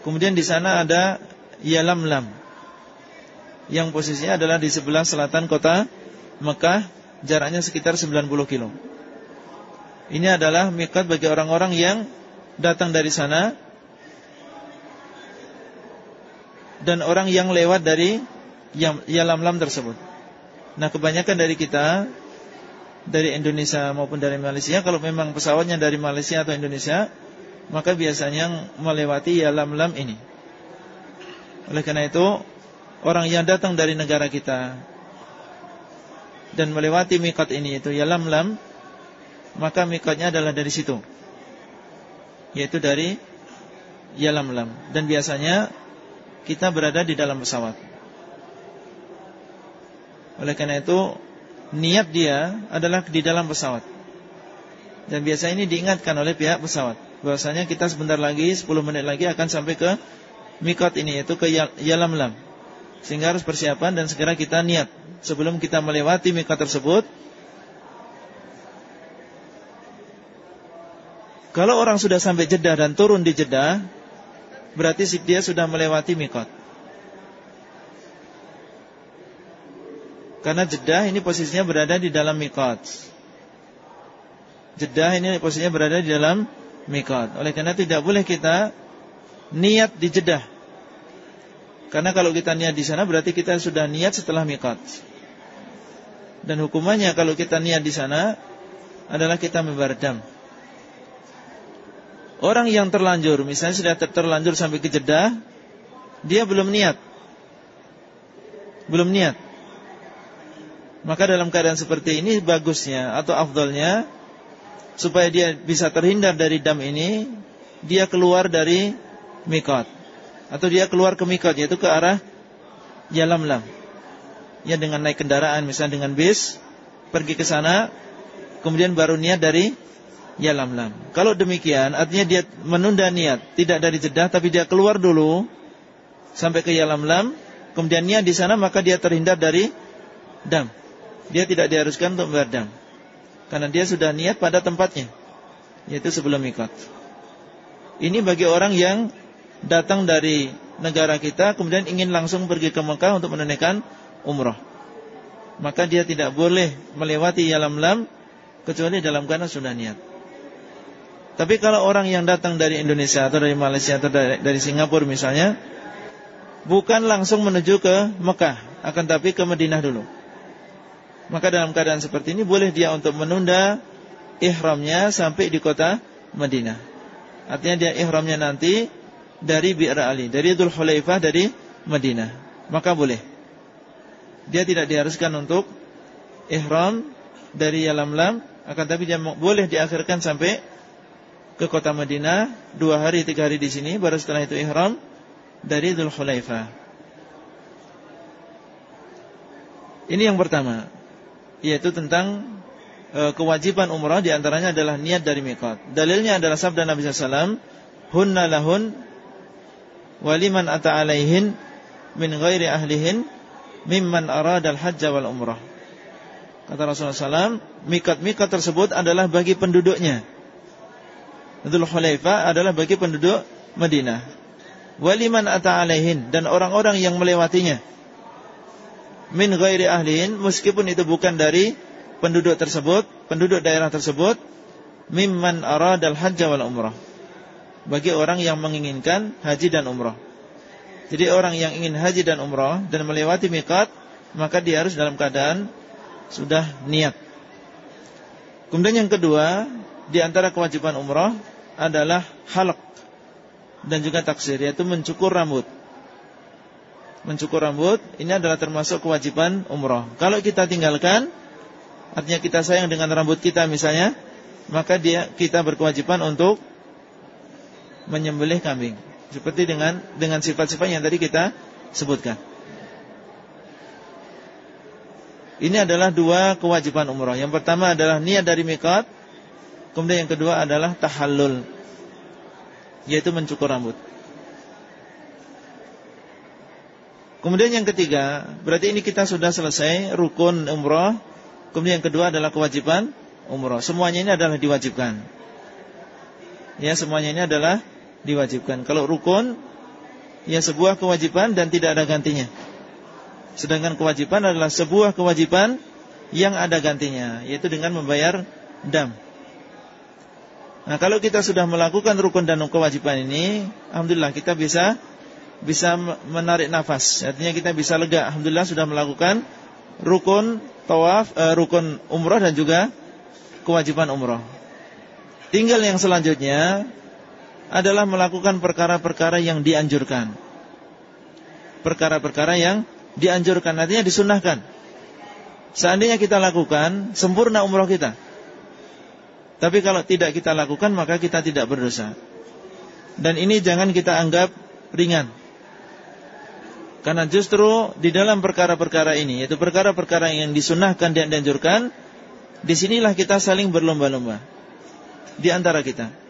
Kemudian di sana ada Yalamlam yang posisinya adalah di sebelah selatan kota Mekah, jaraknya sekitar 90 kilo. Ini adalah mikat bagi orang-orang yang datang dari sana dan orang yang lewat dari yang ya lam-lam tersebut. Nah, kebanyakan dari kita dari Indonesia maupun dari Malaysia kalau memang pesawatnya dari Malaysia atau Indonesia, maka biasanya melewati ya lam-lam ini. Oleh karena itu, orang yang datang dari negara kita dan melewati mikat ini itu ya lam-lam, maka mikatnya adalah dari situ. Yaitu dari ya lam-lam dan biasanya kita berada di dalam pesawat. Oleh karena itu niat dia adalah di dalam pesawat. Dan biasa ini diingatkan oleh pihak pesawat bahwasanya kita sebentar lagi 10 menit lagi akan sampai ke mikot ini yaitu ke Yalamlam. Sehingga harus persiapan dan segera kita niat sebelum kita melewati mikot tersebut. Kalau orang sudah sampai Jeddah dan turun di Jeddah, berarti dia sudah melewati mikot. Karena Jeddah ini posisinya berada di dalam mikot. Jeddah ini posisinya berada di dalam mikot. Oleh karena tidak boleh kita niat di Jeddah. Karena kalau kita niat di sana berarti kita sudah niat setelah mikot. Dan hukumannya kalau kita niat di sana adalah kita memberdam. Orang yang terlanjur, misalnya sudah terlanjur sampai ke Jeddah, dia belum niat. Belum niat. Maka dalam keadaan seperti ini bagusnya atau afdolnya supaya dia bisa terhindar dari dam ini, dia keluar dari mikot atau dia keluar ke mikot yaitu ke arah Yalamlam. Ya dengan naik kendaraan misalnya dengan bis pergi ke sana kemudian baru niat dari Yalamlam. Kalau demikian artinya dia menunda niat tidak dari Jeddah tapi dia keluar dulu sampai ke Yalamlam kemudian niat di sana maka dia terhindar dari dam dia tidak diharuskan untuk berdam karena dia sudah niat pada tempatnya yaitu sebelum mikot. Ini bagi orang yang datang dari negara kita kemudian ingin langsung pergi ke Mekah untuk menunaikan umrah. Maka dia tidak boleh melewati Yalamlam kecuali dalam keadaan sudah niat. Tapi kalau orang yang datang dari Indonesia atau dari Malaysia atau dari, dari Singapura misalnya bukan langsung menuju ke Mekah, akan tapi ke Madinah dulu. Maka dalam keadaan seperti ini boleh dia untuk menunda ihramnya sampai di kota Madinah. Artinya dia ihramnya nanti dari Bi'r Ali, dari Dhul Hulaifah dari Madinah. Maka boleh. Dia tidak diharuskan untuk ihram dari Yalamlam, akan tapi dia boleh diakhirkan sampai ke kota Madinah dua hari tiga hari di sini, baru setelah itu ihram dari Dhul Hulaifah. Ini yang pertama yaitu tentang e, kewajiban umrah di antaranya adalah niat dari mikot. Dalilnya adalah sabda Nabi SAW, hunna lahun waliman ata alaihin min ghairi ahlihin mimman arada al-hajj wal umrah. Kata Rasulullah SAW, mikat-mikat tersebut adalah bagi penduduknya. Dzul Hulaifah adalah bagi penduduk Madinah. Waliman ata alaihin dan orang-orang yang melewatinya. Min ghairi ahlihin meskipun itu bukan dari penduduk tersebut, penduduk daerah tersebut, mimman arada al-hajj wal umrah. Bagi orang yang menginginkan haji dan umrah. Jadi orang yang ingin haji dan umrah dan melewati mikat, maka dia harus dalam keadaan sudah niat. Kemudian yang kedua, di antara kewajiban umrah adalah halak dan juga taksir, yaitu mencukur rambut. Mencukur rambut ini adalah termasuk kewajiban umrah. Kalau kita tinggalkan, artinya kita sayang dengan rambut kita misalnya, maka dia kita berkewajiban untuk menyembelih kambing. Seperti dengan dengan sifat-sifat yang tadi kita sebutkan. Ini adalah dua kewajiban umrah. Yang pertama adalah niat dari mikat. Kemudian yang kedua adalah tahallul. Yaitu mencukur rambut. Kemudian yang ketiga, berarti ini kita sudah selesai rukun umrah. Kemudian yang kedua adalah kewajiban umrah. Semuanya ini adalah diwajibkan. Ya, semuanya ini adalah diwajibkan. Kalau rukun ya sebuah kewajiban dan tidak ada gantinya. Sedangkan kewajiban adalah sebuah kewajiban yang ada gantinya, yaitu dengan membayar dam. Nah, kalau kita sudah melakukan rukun dan kewajiban ini, alhamdulillah kita bisa bisa menarik nafas. Artinya kita bisa lega. Alhamdulillah sudah melakukan rukun tawaf, uh, rukun umrah dan juga kewajiban umrah. Tinggal yang selanjutnya adalah melakukan perkara-perkara yang dianjurkan. Perkara-perkara yang dianjurkan artinya disunahkan. Seandainya kita lakukan, sempurna umroh kita. Tapi kalau tidak kita lakukan, maka kita tidak berdosa. Dan ini jangan kita anggap ringan. Karena justru di dalam perkara-perkara ini, yaitu perkara-perkara yang disunahkan dan dianjurkan, di sinilah kita saling berlomba-lomba. Di antara kita.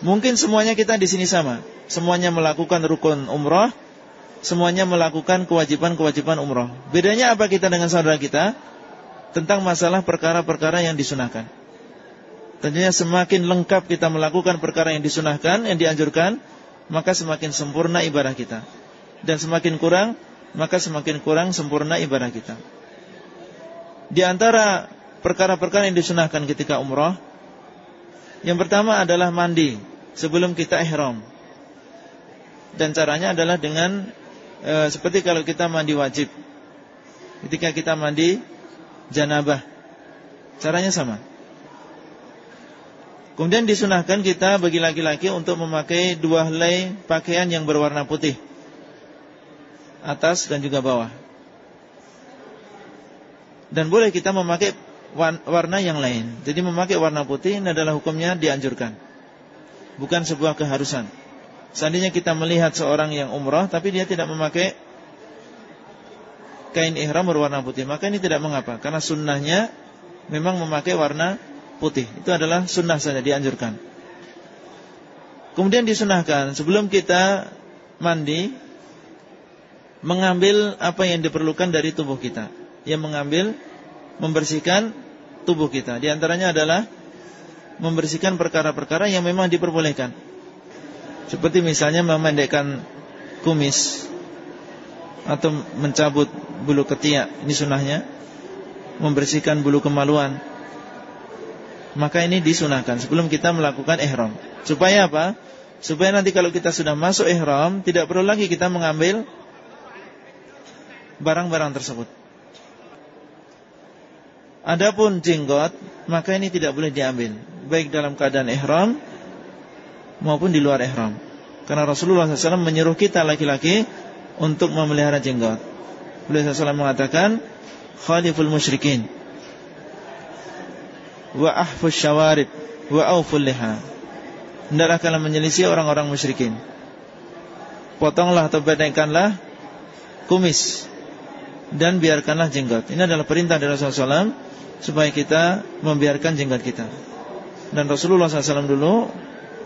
Mungkin semuanya kita di sini sama. Semuanya melakukan rukun umrah, semuanya melakukan kewajiban-kewajiban umrah. Bedanya apa kita dengan saudara kita? Tentang masalah perkara-perkara yang disunahkan. Tentunya semakin lengkap kita melakukan perkara yang disunahkan, yang dianjurkan, maka semakin sempurna ibadah kita. Dan semakin kurang, maka semakin kurang sempurna ibadah kita. Di antara perkara-perkara yang disunahkan ketika umrah, yang pertama adalah mandi sebelum kita ihram. Dan caranya adalah dengan e, seperti kalau kita mandi wajib. Ketika kita mandi janabah. Caranya sama. Kemudian disunahkan kita bagi laki-laki untuk memakai dua helai pakaian yang berwarna putih. Atas dan juga bawah. Dan boleh kita memakai warna yang lain. Jadi memakai warna putih ini adalah hukumnya dianjurkan bukan sebuah keharusan. Seandainya kita melihat seorang yang umrah tapi dia tidak memakai kain ihram berwarna putih, maka ini tidak mengapa karena sunnahnya memang memakai warna putih. Itu adalah sunnah saja dianjurkan. Kemudian disunahkan sebelum kita mandi mengambil apa yang diperlukan dari tubuh kita. Yang mengambil membersihkan tubuh kita. Di antaranya adalah membersihkan perkara-perkara yang memang diperbolehkan. Seperti misalnya memendekkan kumis atau mencabut bulu ketiak, ini sunahnya. Membersihkan bulu kemaluan. Maka ini disunahkan sebelum kita melakukan ihram. Supaya apa? Supaya nanti kalau kita sudah masuk ihram, tidak perlu lagi kita mengambil barang-barang tersebut. Adapun jenggot, maka ini tidak boleh diambil baik dalam keadaan ihram maupun di luar ihram. Karena Rasulullah SAW menyuruh kita laki-laki untuk memelihara jenggot. Beliau SAW mengatakan, khaliful musyrikin wa ahfus syawarib wa auful liha. Hendaklah kalian menyelisih orang-orang musyrikin. Potonglah atau bedaikanlah kumis dan biarkanlah jenggot. Ini adalah perintah dari Rasulullah SAW supaya kita membiarkan jenggot kita. Dan Rasulullah SAW dulu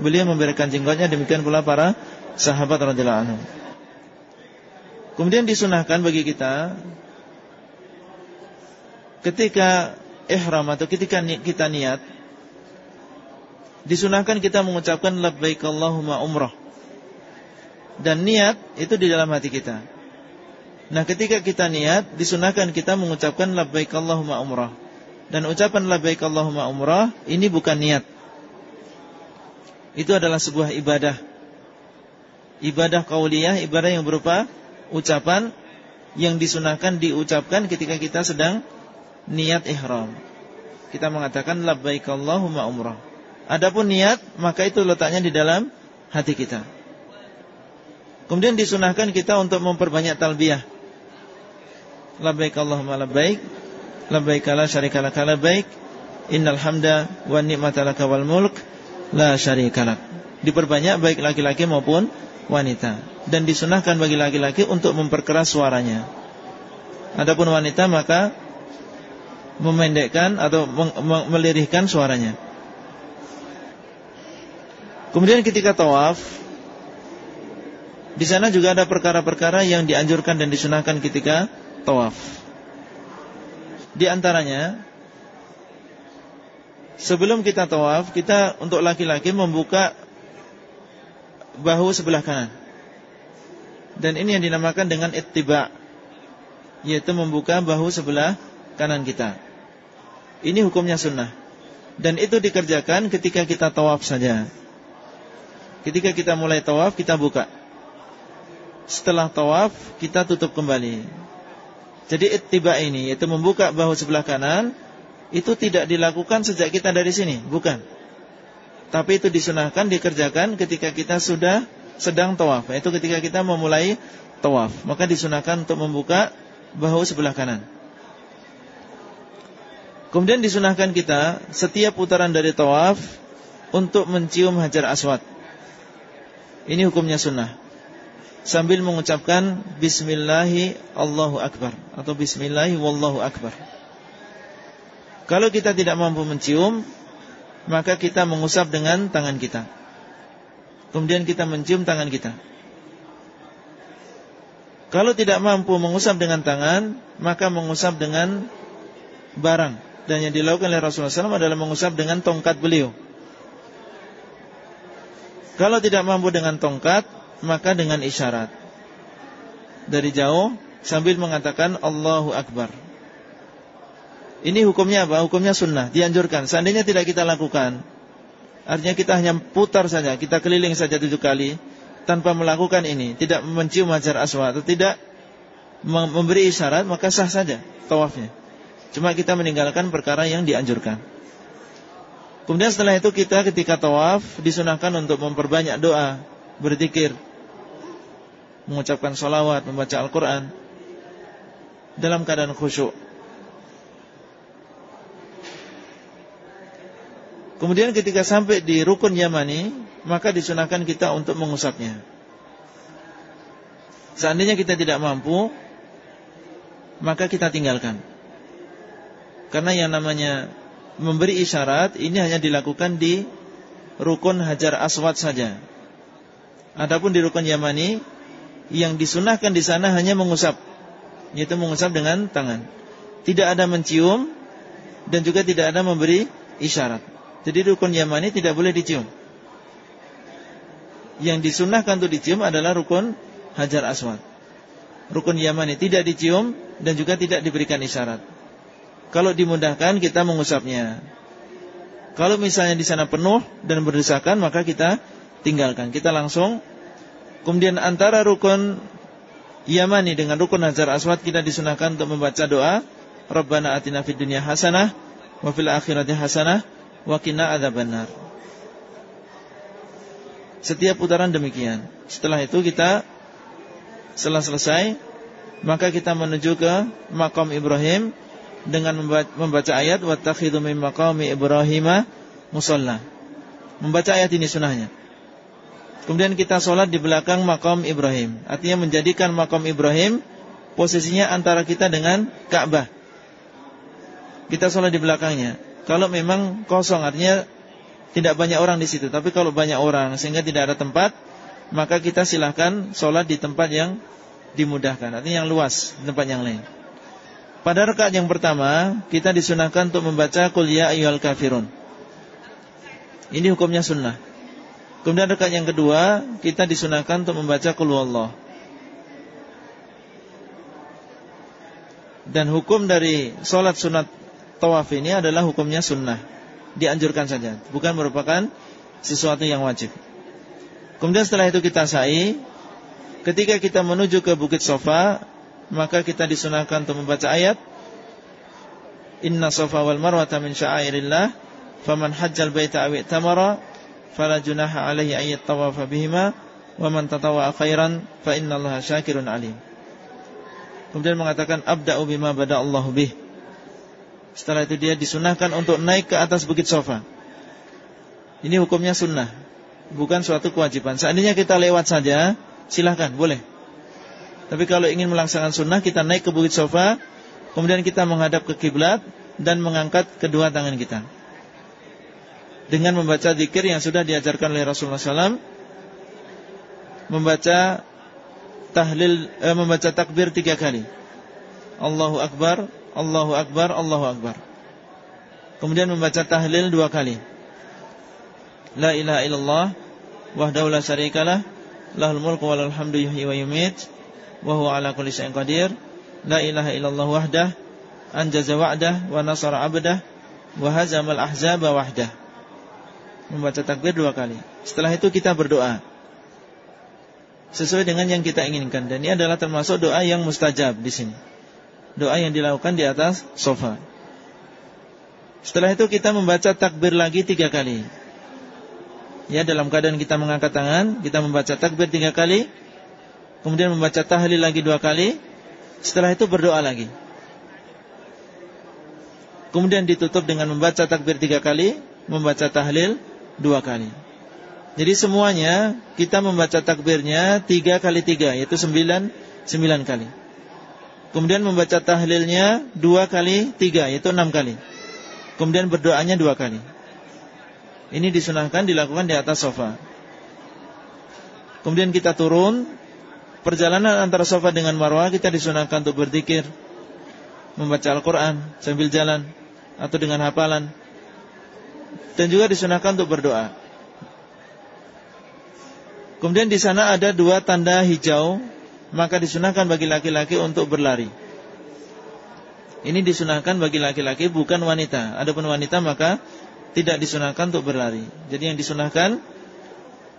Beliau memberikan jenggotnya Demikian pula para sahabat radhiyallahu anhu. Kemudian disunahkan bagi kita ketika ihram atau ketika kita niat disunahkan kita mengucapkan labbaik Allahumma umrah. Dan niat itu di dalam hati kita. Nah, ketika kita niat disunahkan kita mengucapkan labbaik Allahumma umrah. Dan ucapan labbaik Allahumma umrah ini bukan niat. Itu adalah sebuah ibadah. Ibadah qauliyah, ibadah yang berupa ucapan yang disunahkan diucapkan ketika kita sedang niat ihram. Kita mengatakan labbaik Allahumma umrah. Adapun niat maka itu letaknya di dalam hati kita. Kemudian disunahkan kita untuk memperbanyak talbiyah. Labbaik Allahumma labbaik. Labbaik la syarika lak labbaik. Innal hamda wa ni'mata lak wal mulk la syarika lak. Diperbanyak baik laki-laki maupun wanita dan disunahkan bagi laki-laki untuk memperkeras suaranya. Adapun wanita maka memendekkan atau melirihkan suaranya. Kemudian ketika tawaf di sana juga ada perkara-perkara yang dianjurkan dan disunahkan ketika tawaf. Di antaranya sebelum kita tawaf, kita untuk laki-laki membuka bahu sebelah kanan. Dan ini yang dinamakan dengan ittiba Yaitu membuka bahu sebelah kanan kita. Ini hukumnya sunnah. Dan itu dikerjakan ketika kita tawaf saja. Ketika kita mulai tawaf kita buka. Setelah tawaf kita tutup kembali Jadi ittiba ini Yaitu membuka bahu sebelah kanan Itu tidak dilakukan sejak kita dari sini Bukan. Tapi itu disunahkan dikerjakan ketika kita sudah sedang tawaf Itu ketika kita memulai tawaf. Maka disunahkan untuk membuka bahu sebelah kanan. Kemudian disunahkan kita Setiap putaran dari tawaf Untuk mencium hajar aswad. Ini hukumnya sunnah Sambil mengucapkan Bismillahi Allahu Akbar Atau Bismillahi Wallahu Akbar Kalau kita tidak mampu mencium maka kita mengusap dengan tangan kita. Kemudian kita mencium tangan kita. Kalau tidak mampu mengusap dengan tangan, maka mengusap dengan barang. Dan yang dilakukan oleh Rasulullah SAW adalah mengusap dengan tongkat beliau. Kalau tidak mampu dengan tongkat, maka dengan isyarat. Dari jauh sambil mengatakan Allahu Akbar. Ini hukumnya apa? Hukumnya sunnah, dianjurkan. Seandainya tidak kita lakukan, artinya kita hanya putar saja, kita keliling saja tujuh kali, tanpa melakukan ini, tidak mencium hajar aswad, atau tidak memberi isyarat, maka sah saja tawafnya. Cuma kita meninggalkan perkara yang dianjurkan. Kemudian setelah itu kita ketika tawaf disunahkan untuk memperbanyak doa, berzikir, mengucapkan salawat, membaca Al-Quran dalam keadaan khusyuk. Kemudian ketika sampai di rukun Yamani Maka disunahkan kita untuk mengusapnya. Seandainya kita tidak mampu Maka kita tinggalkan. Karena yang namanya Memberi isyarat Ini hanya dilakukan di Rukun Hajar Aswad saja Adapun di rukun Yamani Yang disunahkan di sana hanya mengusap Yaitu mengusap dengan tangan Tidak ada mencium Dan juga tidak ada memberi isyarat jadi rukun Yamani tidak boleh dicium. Yang disunahkan untuk dicium adalah rukun Hajar Aswad. Rukun Yamani tidak dicium dan juga tidak diberikan isyarat. Kalau dimudahkan kita mengusapnya. Kalau misalnya di sana penuh dan berdesakan maka kita tinggalkan. Kita langsung kemudian antara rukun Yamani dengan rukun Hajar Aswad kita disunahkan untuk membaca doa Rabbana atina fid dunya hasanah wa fil akhirati hasanah Wakina ada benar. Setiap putaran demikian. Setelah itu kita setelah selesai maka kita menuju ke makam Ibrahim dengan membaca ayat wattakhidhu min maqami Ibrahim musalla. Membaca ayat ini sunahnya. Kemudian kita sholat di belakang makam Ibrahim. Artinya menjadikan makam Ibrahim posisinya antara kita dengan Ka'bah. Kita sholat di belakangnya. Kalau memang kosong artinya tidak banyak orang di situ. Tapi kalau banyak orang sehingga tidak ada tempat, maka kita silahkan sholat di tempat yang dimudahkan, artinya yang luas, tempat yang lain. Pada rakaat yang pertama, kita disunahkan untuk membaca Qul ya ayyuhal kafirun. Ini hukumnya sunnah. Kemudian rakaat yang kedua, kita disunahkan untuk membaca Qul Allah. Dan hukum dari sholat sunat tawaf ini adalah hukumnya sunnah. Dianjurkan saja, bukan merupakan sesuatu yang wajib. Kemudian setelah itu kita sa'i, ketika kita menuju ke Bukit Sofa, maka kita disunahkan untuk membaca ayat Inna safa wal marwata min sya'airillah faman hajjal baita aw tamara fala junaha alaihi ayat tawafa bihima wa man tatawwa khairan fa innallaha syakirun alim. Kemudian mengatakan abda'u bima bada Allah bih. Setelah itu dia disunahkan untuk naik ke atas bukit sofa. Ini hukumnya sunnah, bukan suatu kewajiban. Seandainya kita lewat saja, silahkan, boleh. Tapi kalau ingin melaksanakan sunnah kita naik ke bukit sofa Kemudian kita menghadap ke kiblat Dan mengangkat kedua tangan kita Dengan membaca zikir yang sudah diajarkan oleh Rasulullah SAW Membaca tahlil eh, Membaca takbir tiga kali. Allahu Akbar Allahu Akbar Allahu Akbar. Kemudian membaca tahlil dua kali. La ilaha illallah Wahdahu la syarikalah Lahul mulku walal hamdu yuhyi wa yumit wa huwa ala kulli syai'in qadir. La ilaha illallah wahdah anjaza wa'dah wa nasara 'abdah wa hazamal ahzaba wahdah membaca takbir dua kali. Setelah itu kita berdoa. Sesuai dengan yang kita inginkan. Dan ini adalah termasuk doa yang mustajab di sini. Doa yang dilakukan di atas sofa. Setelah itu kita membaca takbir lagi tiga kali. Ya dalam keadaan kita mengangkat tangan kita membaca takbir tiga kali. Kemudian membaca tahlil lagi dua kali. Setelah itu berdoa lagi. Kemudian ditutup dengan membaca takbir tiga kali Membaca tahlil dua kali. Jadi semuanya Kita membaca takbirnya tiga kali tiga Yaitu sembilan Sembilan kali. Kemudian membaca tahlilnya dua kali tiga Yaitu enam kali. Kemudian berdoanya dua kali. Ini disunahkan dilakukan di atas sofa. Kemudian kita turun. Perjalanan antara Safa dengan Marwah kita disunahkan untuk berzikir, membaca Al-Qur'an sambil jalan atau dengan hafalan. Dan juga disunahkan untuk berdoa. Kemudian di sana ada dua tanda hijau, maka disunahkan bagi laki-laki untuk berlari. Ini disunahkan bagi laki-laki bukan wanita. Adapun wanita maka tidak disunahkan untuk berlari. Jadi yang disunahkan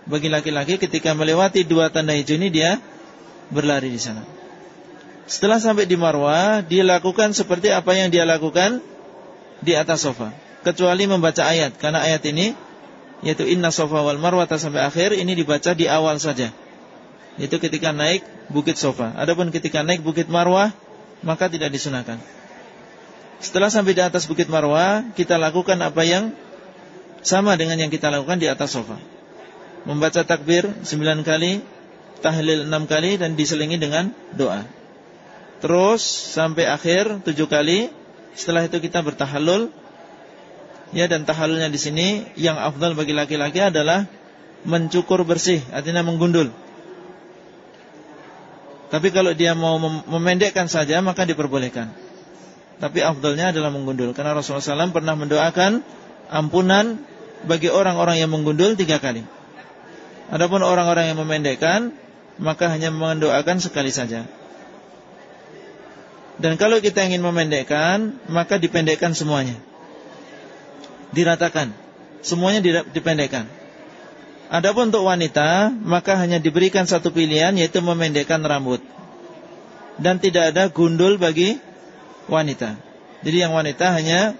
bagi laki-laki ketika melewati dua tanda hijau ini dia berlari di sana. Setelah sampai di Marwah, dia lakukan seperti apa yang dia lakukan di atas sofa. Kecuali membaca ayat. Karena ayat ini, yaitu Inna sofa wal marwah sampai akhir, ini dibaca di awal saja. Itu ketika naik bukit sofa. Adapun ketika naik bukit Marwah, maka tidak disunahkan. Setelah sampai di atas bukit Marwah, kita lakukan apa yang sama dengan yang kita lakukan di atas sofa. Membaca takbir sembilan kali, tahlil enam kali dan diselingi dengan doa. Terus sampai akhir tujuh kali. Setelah itu kita bertahalul. Ya dan tahalulnya di sini yang afdal bagi laki-laki adalah mencukur bersih, artinya menggundul. Tapi kalau dia mau memendekkan saja maka diperbolehkan. Tapi afdalnya adalah menggundul karena Rasulullah SAW pernah mendoakan ampunan bagi orang-orang yang menggundul tiga kali. Adapun orang-orang yang memendekkan maka hanya mendoakan sekali saja. Dan kalau kita ingin memendekkan, maka dipendekkan semuanya. Diratakan. Semuanya dipendekkan. Adapun untuk wanita, maka hanya diberikan satu pilihan yaitu memendekkan rambut. Dan tidak ada gundul bagi wanita. Jadi yang wanita hanya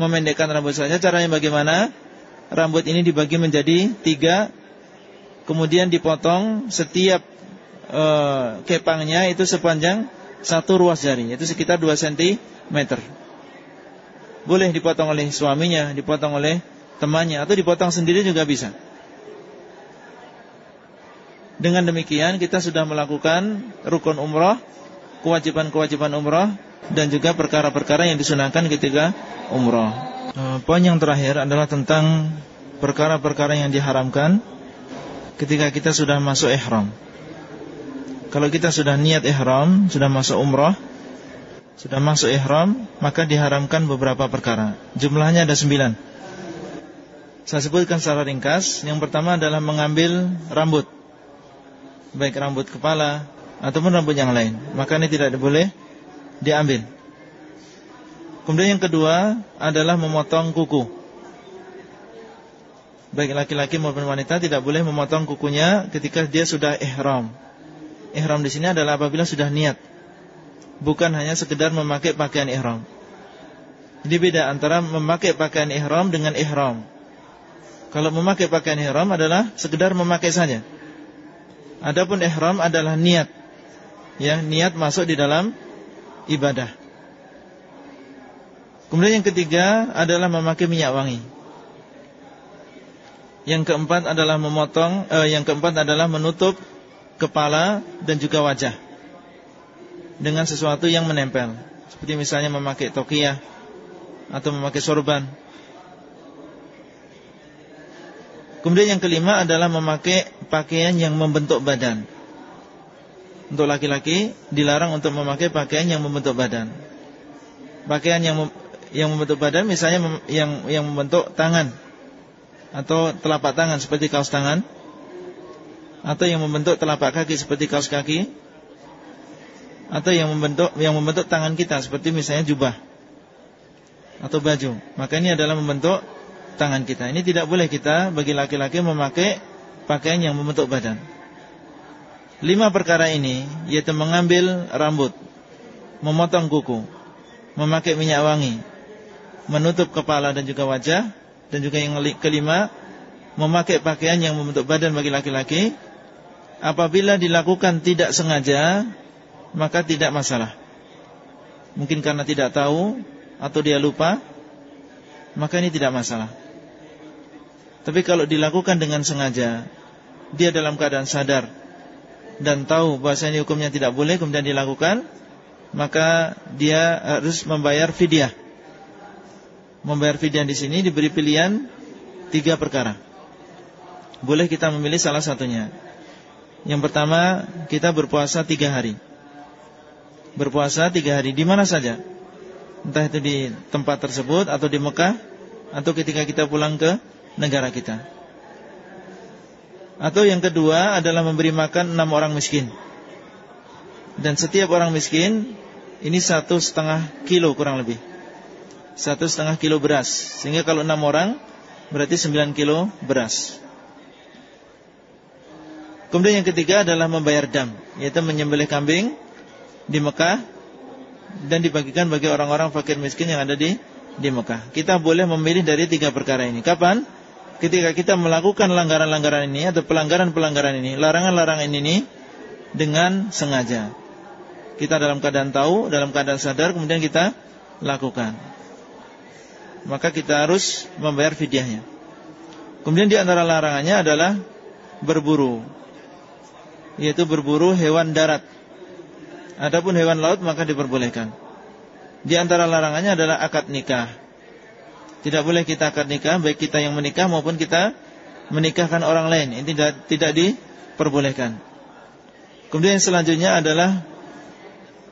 memendekkan rambut saja. Caranya bagaimana? Rambut ini dibagi menjadi tiga kemudian dipotong setiap e, kepangnya itu sepanjang satu ruas jari, itu sekitar 2 cm. Boleh dipotong oleh suaminya, dipotong oleh temannya, atau dipotong sendiri juga bisa. Dengan demikian kita sudah melakukan rukun umrah, kewajiban-kewajiban umrah, dan juga perkara-perkara yang disunahkan ketika umrah. E, poin yang terakhir adalah tentang perkara-perkara yang diharamkan ketika kita sudah masuk ihram. Kalau kita sudah niat ihram, sudah masuk umrah, sudah masuk ihram, maka diharamkan beberapa perkara. Jumlahnya ada sembilan. Saya sebutkan secara ringkas. Yang pertama adalah mengambil rambut, baik rambut kepala ataupun rambut yang lain. Maka ini tidak boleh diambil. Kemudian yang kedua adalah memotong kuku. Baik laki-laki maupun wanita tidak boleh memotong kukunya ketika dia sudah ihram. Ihram di sini adalah apabila sudah niat. Bukan hanya sekedar memakai pakaian ihram. Ini beda antara memakai pakaian ihram dengan ihram. Kalau memakai pakaian ihram adalah sekedar memakai saja. Adapun ihram adalah niat. Ya, niat masuk di dalam ibadah. Kemudian yang ketiga adalah memakai minyak wangi. Yang keempat adalah memotong eh, yang keempat adalah menutup kepala dan juga wajah dengan sesuatu yang menempel. Seperti misalnya memakai tokiyah atau memakai sorban. Kemudian yang kelima adalah memakai pakaian yang membentuk badan. Untuk laki-laki dilarang untuk memakai pakaian yang membentuk badan. Pakaian yang yang membentuk badan misalnya yang yang membentuk tangan atau telapak tangan seperti kaos tangan atau yang membentuk telapak kaki seperti kaos kaki atau yang membentuk yang membentuk tangan kita seperti misalnya jubah atau baju. Maka ini adalah membentuk tangan kita. Ini tidak boleh kita bagi laki-laki memakai pakaian yang membentuk badan. Lima perkara ini yaitu mengambil rambut memotong kuku memakai minyak wangi menutup kepala dan juga wajah dan juga yang kelima memakai pakaian yang membentuk badan bagi laki-laki. Apabila dilakukan tidak sengaja maka tidak masalah mungkin karena tidak tahu atau dia lupa maka ini tidak masalah tapi kalau dilakukan dengan sengaja dia dalam keadaan sadar dan tahu bahasa ini hukumnya tidak boleh kemudian dilakukan maka dia harus membayar fidyah membayar fidyah di sini diberi pilihan tiga perkara. Boleh kita memilih salah satunya. Yang pertama, kita berpuasa tiga hari. Berpuasa tiga hari. Di mana saja, entah itu di tempat tersebut atau di Mekah, atau ketika kita pulang ke negara kita. Atau yang kedua adalah memberi makan enam orang miskin. Dan setiap orang miskin ini satu setengah kilo kurang lebih. Satu setengah kilo beras. Sehingga kalau enam orang Berarti sembilan kilo beras. Kemudian yang ketiga adalah membayar dam Yaitu menyembelih kambing Di Mekah Dan dibagikan bagi orang-orang fakir miskin yang ada di di Mekah Kita boleh memilih dari tiga perkara ini Kapan? Ketika kita melakukan langgaran-langgaran ini Atau pelanggaran-pelanggaran ini Larangan-larangan ini Dengan sengaja Kita dalam keadaan tahu Dalam keadaan sadar Kemudian kita lakukan maka kita harus membayar fidyahnya. Kemudian di antara larangannya adalah berburu, yaitu berburu hewan darat. Adapun hewan laut maka diperbolehkan. Di antara larangannya adalah akad nikah. Tidak boleh kita akad nikah, baik kita yang menikah maupun kita menikahkan orang lain. Ini tidak tidak diperbolehkan. Kemudian selanjutnya adalah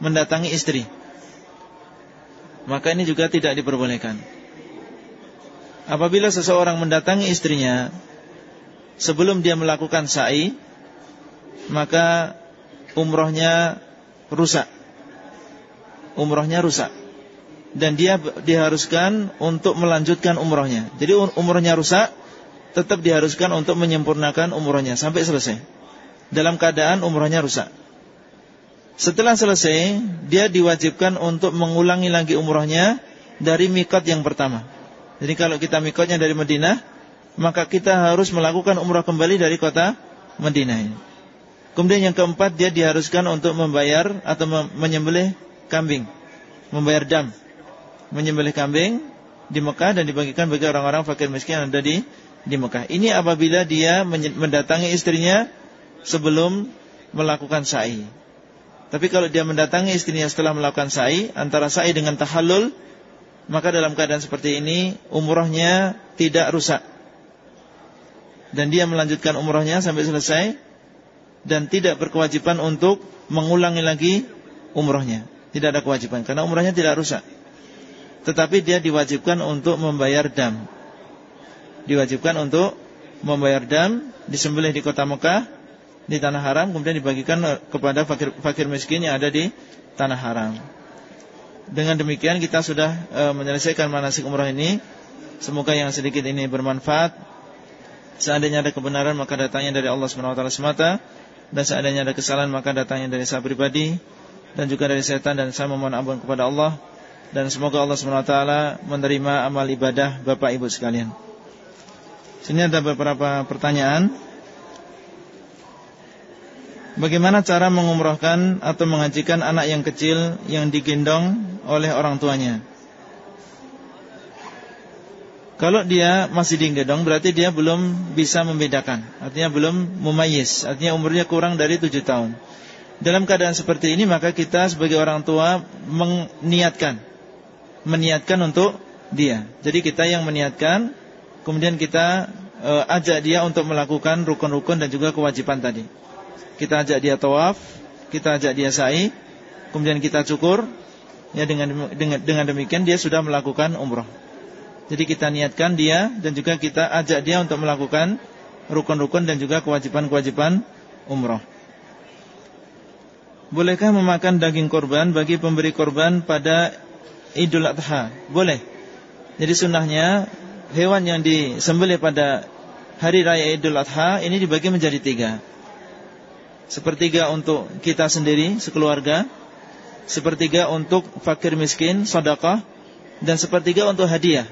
mendatangi istri. Maka ini juga tidak diperbolehkan apabila seseorang mendatangi istrinya sebelum dia melakukan sa'i maka umrohnya rusak. Umrohnya rusak. Dan dia diharuskan untuk melanjutkan umrohnya. Jadi umrohnya rusak tetap diharuskan untuk menyempurnakan umrohnya sampai selesai. Dalam keadaan umrohnya rusak. Setelah selesai dia diwajibkan untuk mengulangi lagi umrohnya dari mikot yang pertama. Jadi kalau kita mikotnya dari Madinah, maka kita harus melakukan umrah kembali dari kota Madinah. Kemudian yang keempat dia diharuskan untuk membayar atau menyembelih kambing, membayar dam, menyembelih kambing di Mekah dan dibagikan bagi orang-orang fakir miskin yang ada di di Mekah. Ini apabila dia mendatangi istrinya sebelum melakukan sa'i. Tapi kalau dia mendatangi istrinya setelah melakukan sa'i, antara sa'i dengan tahallul maka dalam keadaan seperti ini umrohnya tidak rusak. dan dia melanjutkan umrohnya sampai selesai dan tidak berkewajiban untuk mengulangi lagi umrohnya. Tidak ada kewajiban karena umrohnya tidak rusak. Tetapi dia diwajibkan untuk membayar dam. Diwajibkan untuk membayar dam disembelih di kota Mekah di tanah haram kemudian dibagikan kepada fakir, fakir miskin yang ada di tanah haram. Dengan demikian kita sudah e, menyelesaikan manasik umrah ini. Semoga yang sedikit ini bermanfaat. Seandainya ada kebenaran maka datangnya dari Allah SWT semata dan seandainya ada kesalahan maka datangnya dari saya pribadi dan juga dari setan dan saya memohon ampun kepada Allah dan semoga Allah SWT menerima amal ibadah Bapak Ibu sekalian. Sini ada beberapa pertanyaan. Bagaimana cara mengumrohkan atau mengajikan anak yang kecil yang digendong oleh orang tuanya? Kalau dia masih digendong berarti dia belum bisa membedakan. Artinya belum mumayyiz. Artinya umurnya kurang dari tujuh tahun. Dalam keadaan seperti ini maka kita sebagai orang tua Meniatkan Meniatkan untuk dia. Jadi kita yang meniatkan Kemudian kita e, ajak dia untuk melakukan rukun-rukun dan juga kewajiban tadi. Kita ajak dia tawaf, kita ajak dia sa'i, kemudian kita cukur, ya dengan dengan dengan demikian dia sudah melakukan umroh. Jadi kita niatkan dia dan juga kita ajak dia untuk melakukan rukun-rukun dan juga kewajiban-kewajiban umroh. Bolehkah memakan daging korban bagi pemberi korban pada Idul Adha? Boleh. Jadi sunnahnya hewan yang disembelih pada hari raya Idul Adha ini dibagi menjadi tiga sepertiga untuk kita sendiri sekeluarga, sepertiga untuk fakir miskin, sedekah, dan sepertiga untuk hadiah.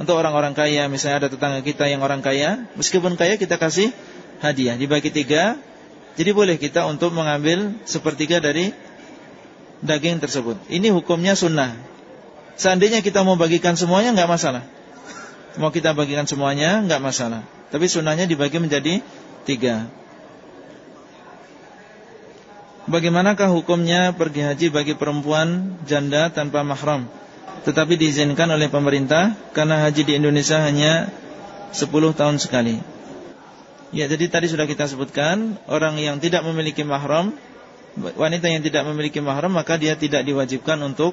Untuk orang-orang kaya, misalnya ada tetangga kita yang orang kaya, meskipun kaya kita kasih hadiah, dibagi tiga. Jadi boleh kita untuk mengambil sepertiga dari daging tersebut. Ini hukumnya sunnah. Seandainya kita mau bagikan semuanya nggak masalah. Mau kita bagikan semuanya nggak masalah. Tapi sunnahnya dibagi menjadi tiga. Bagaimanakah hukumnya pergi haji bagi perempuan janda tanpa mahram Tetapi diizinkan oleh pemerintah Karena haji di Indonesia hanya 10 tahun sekali. Ya jadi tadi sudah kita sebutkan Orang yang tidak memiliki mahram Wanita yang tidak memiliki mahram Maka dia tidak diwajibkan untuk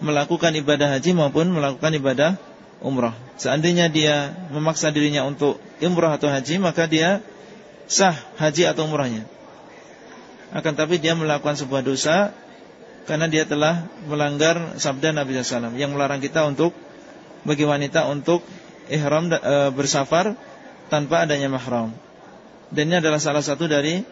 Melakukan ibadah haji maupun melakukan ibadah umrah. Seandainya dia memaksa dirinya untuk umrah atau haji Maka dia sah haji atau umrahnya. Akan tapi dia melakukan sebuah dosa karena dia telah melanggar sabda Nabi SAW yang melarang kita untuk bagi wanita untuk ihram e, bersafar tanpa adanya mahram. Dan ini adalah salah satu dari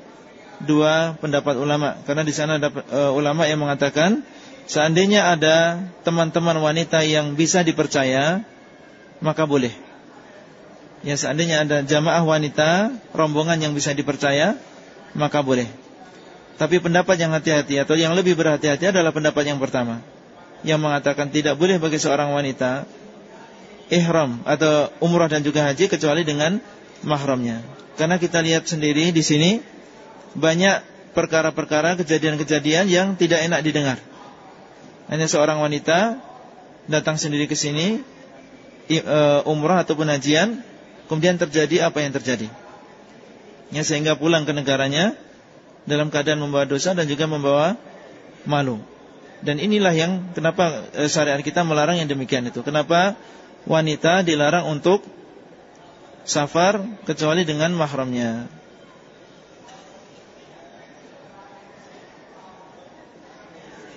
dua pendapat ulama karena di sana ada e, ulama yang mengatakan seandainya ada teman-teman wanita yang bisa dipercaya maka boleh. Ya seandainya ada jamaah wanita rombongan yang bisa dipercaya maka boleh. Tapi pendapat yang hati-hati atau yang lebih berhati-hati adalah pendapat yang pertama. Yang mengatakan tidak boleh bagi seorang wanita Ihram atau umrah dan juga haji kecuali dengan mahramnya. Karena kita lihat sendiri di sini Banyak perkara-perkara kejadian-kejadian yang tidak enak didengar. Hanya seorang wanita datang sendiri ke sini e, Umrah ataupun hajian Kemudian terjadi apa yang terjadi. Ya sehingga pulang ke negaranya dalam keadaan membawa dosa dan juga membawa malu. Dan inilah yang kenapa eh, syariat kita melarang yang demikian itu. Kenapa wanita dilarang untuk safar kecuali dengan mahramnya.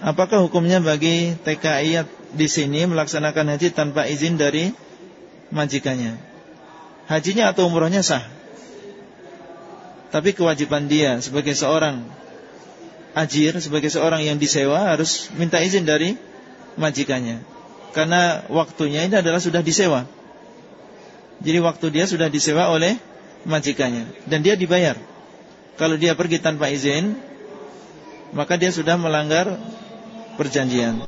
Apakah hukumnya bagi TKI di sini melaksanakan haji tanpa izin dari majikannya? Hajinya atau umrohnya sah? Tapi kewajiban dia sebagai seorang ajir, sebagai seorang yang disewa harus minta izin dari majikannya. Karena waktunya ini adalah sudah disewa. Jadi waktu dia sudah disewa oleh majikannya dan dia dibayar. Kalau dia pergi tanpa izin, maka dia sudah melanggar perjanjian.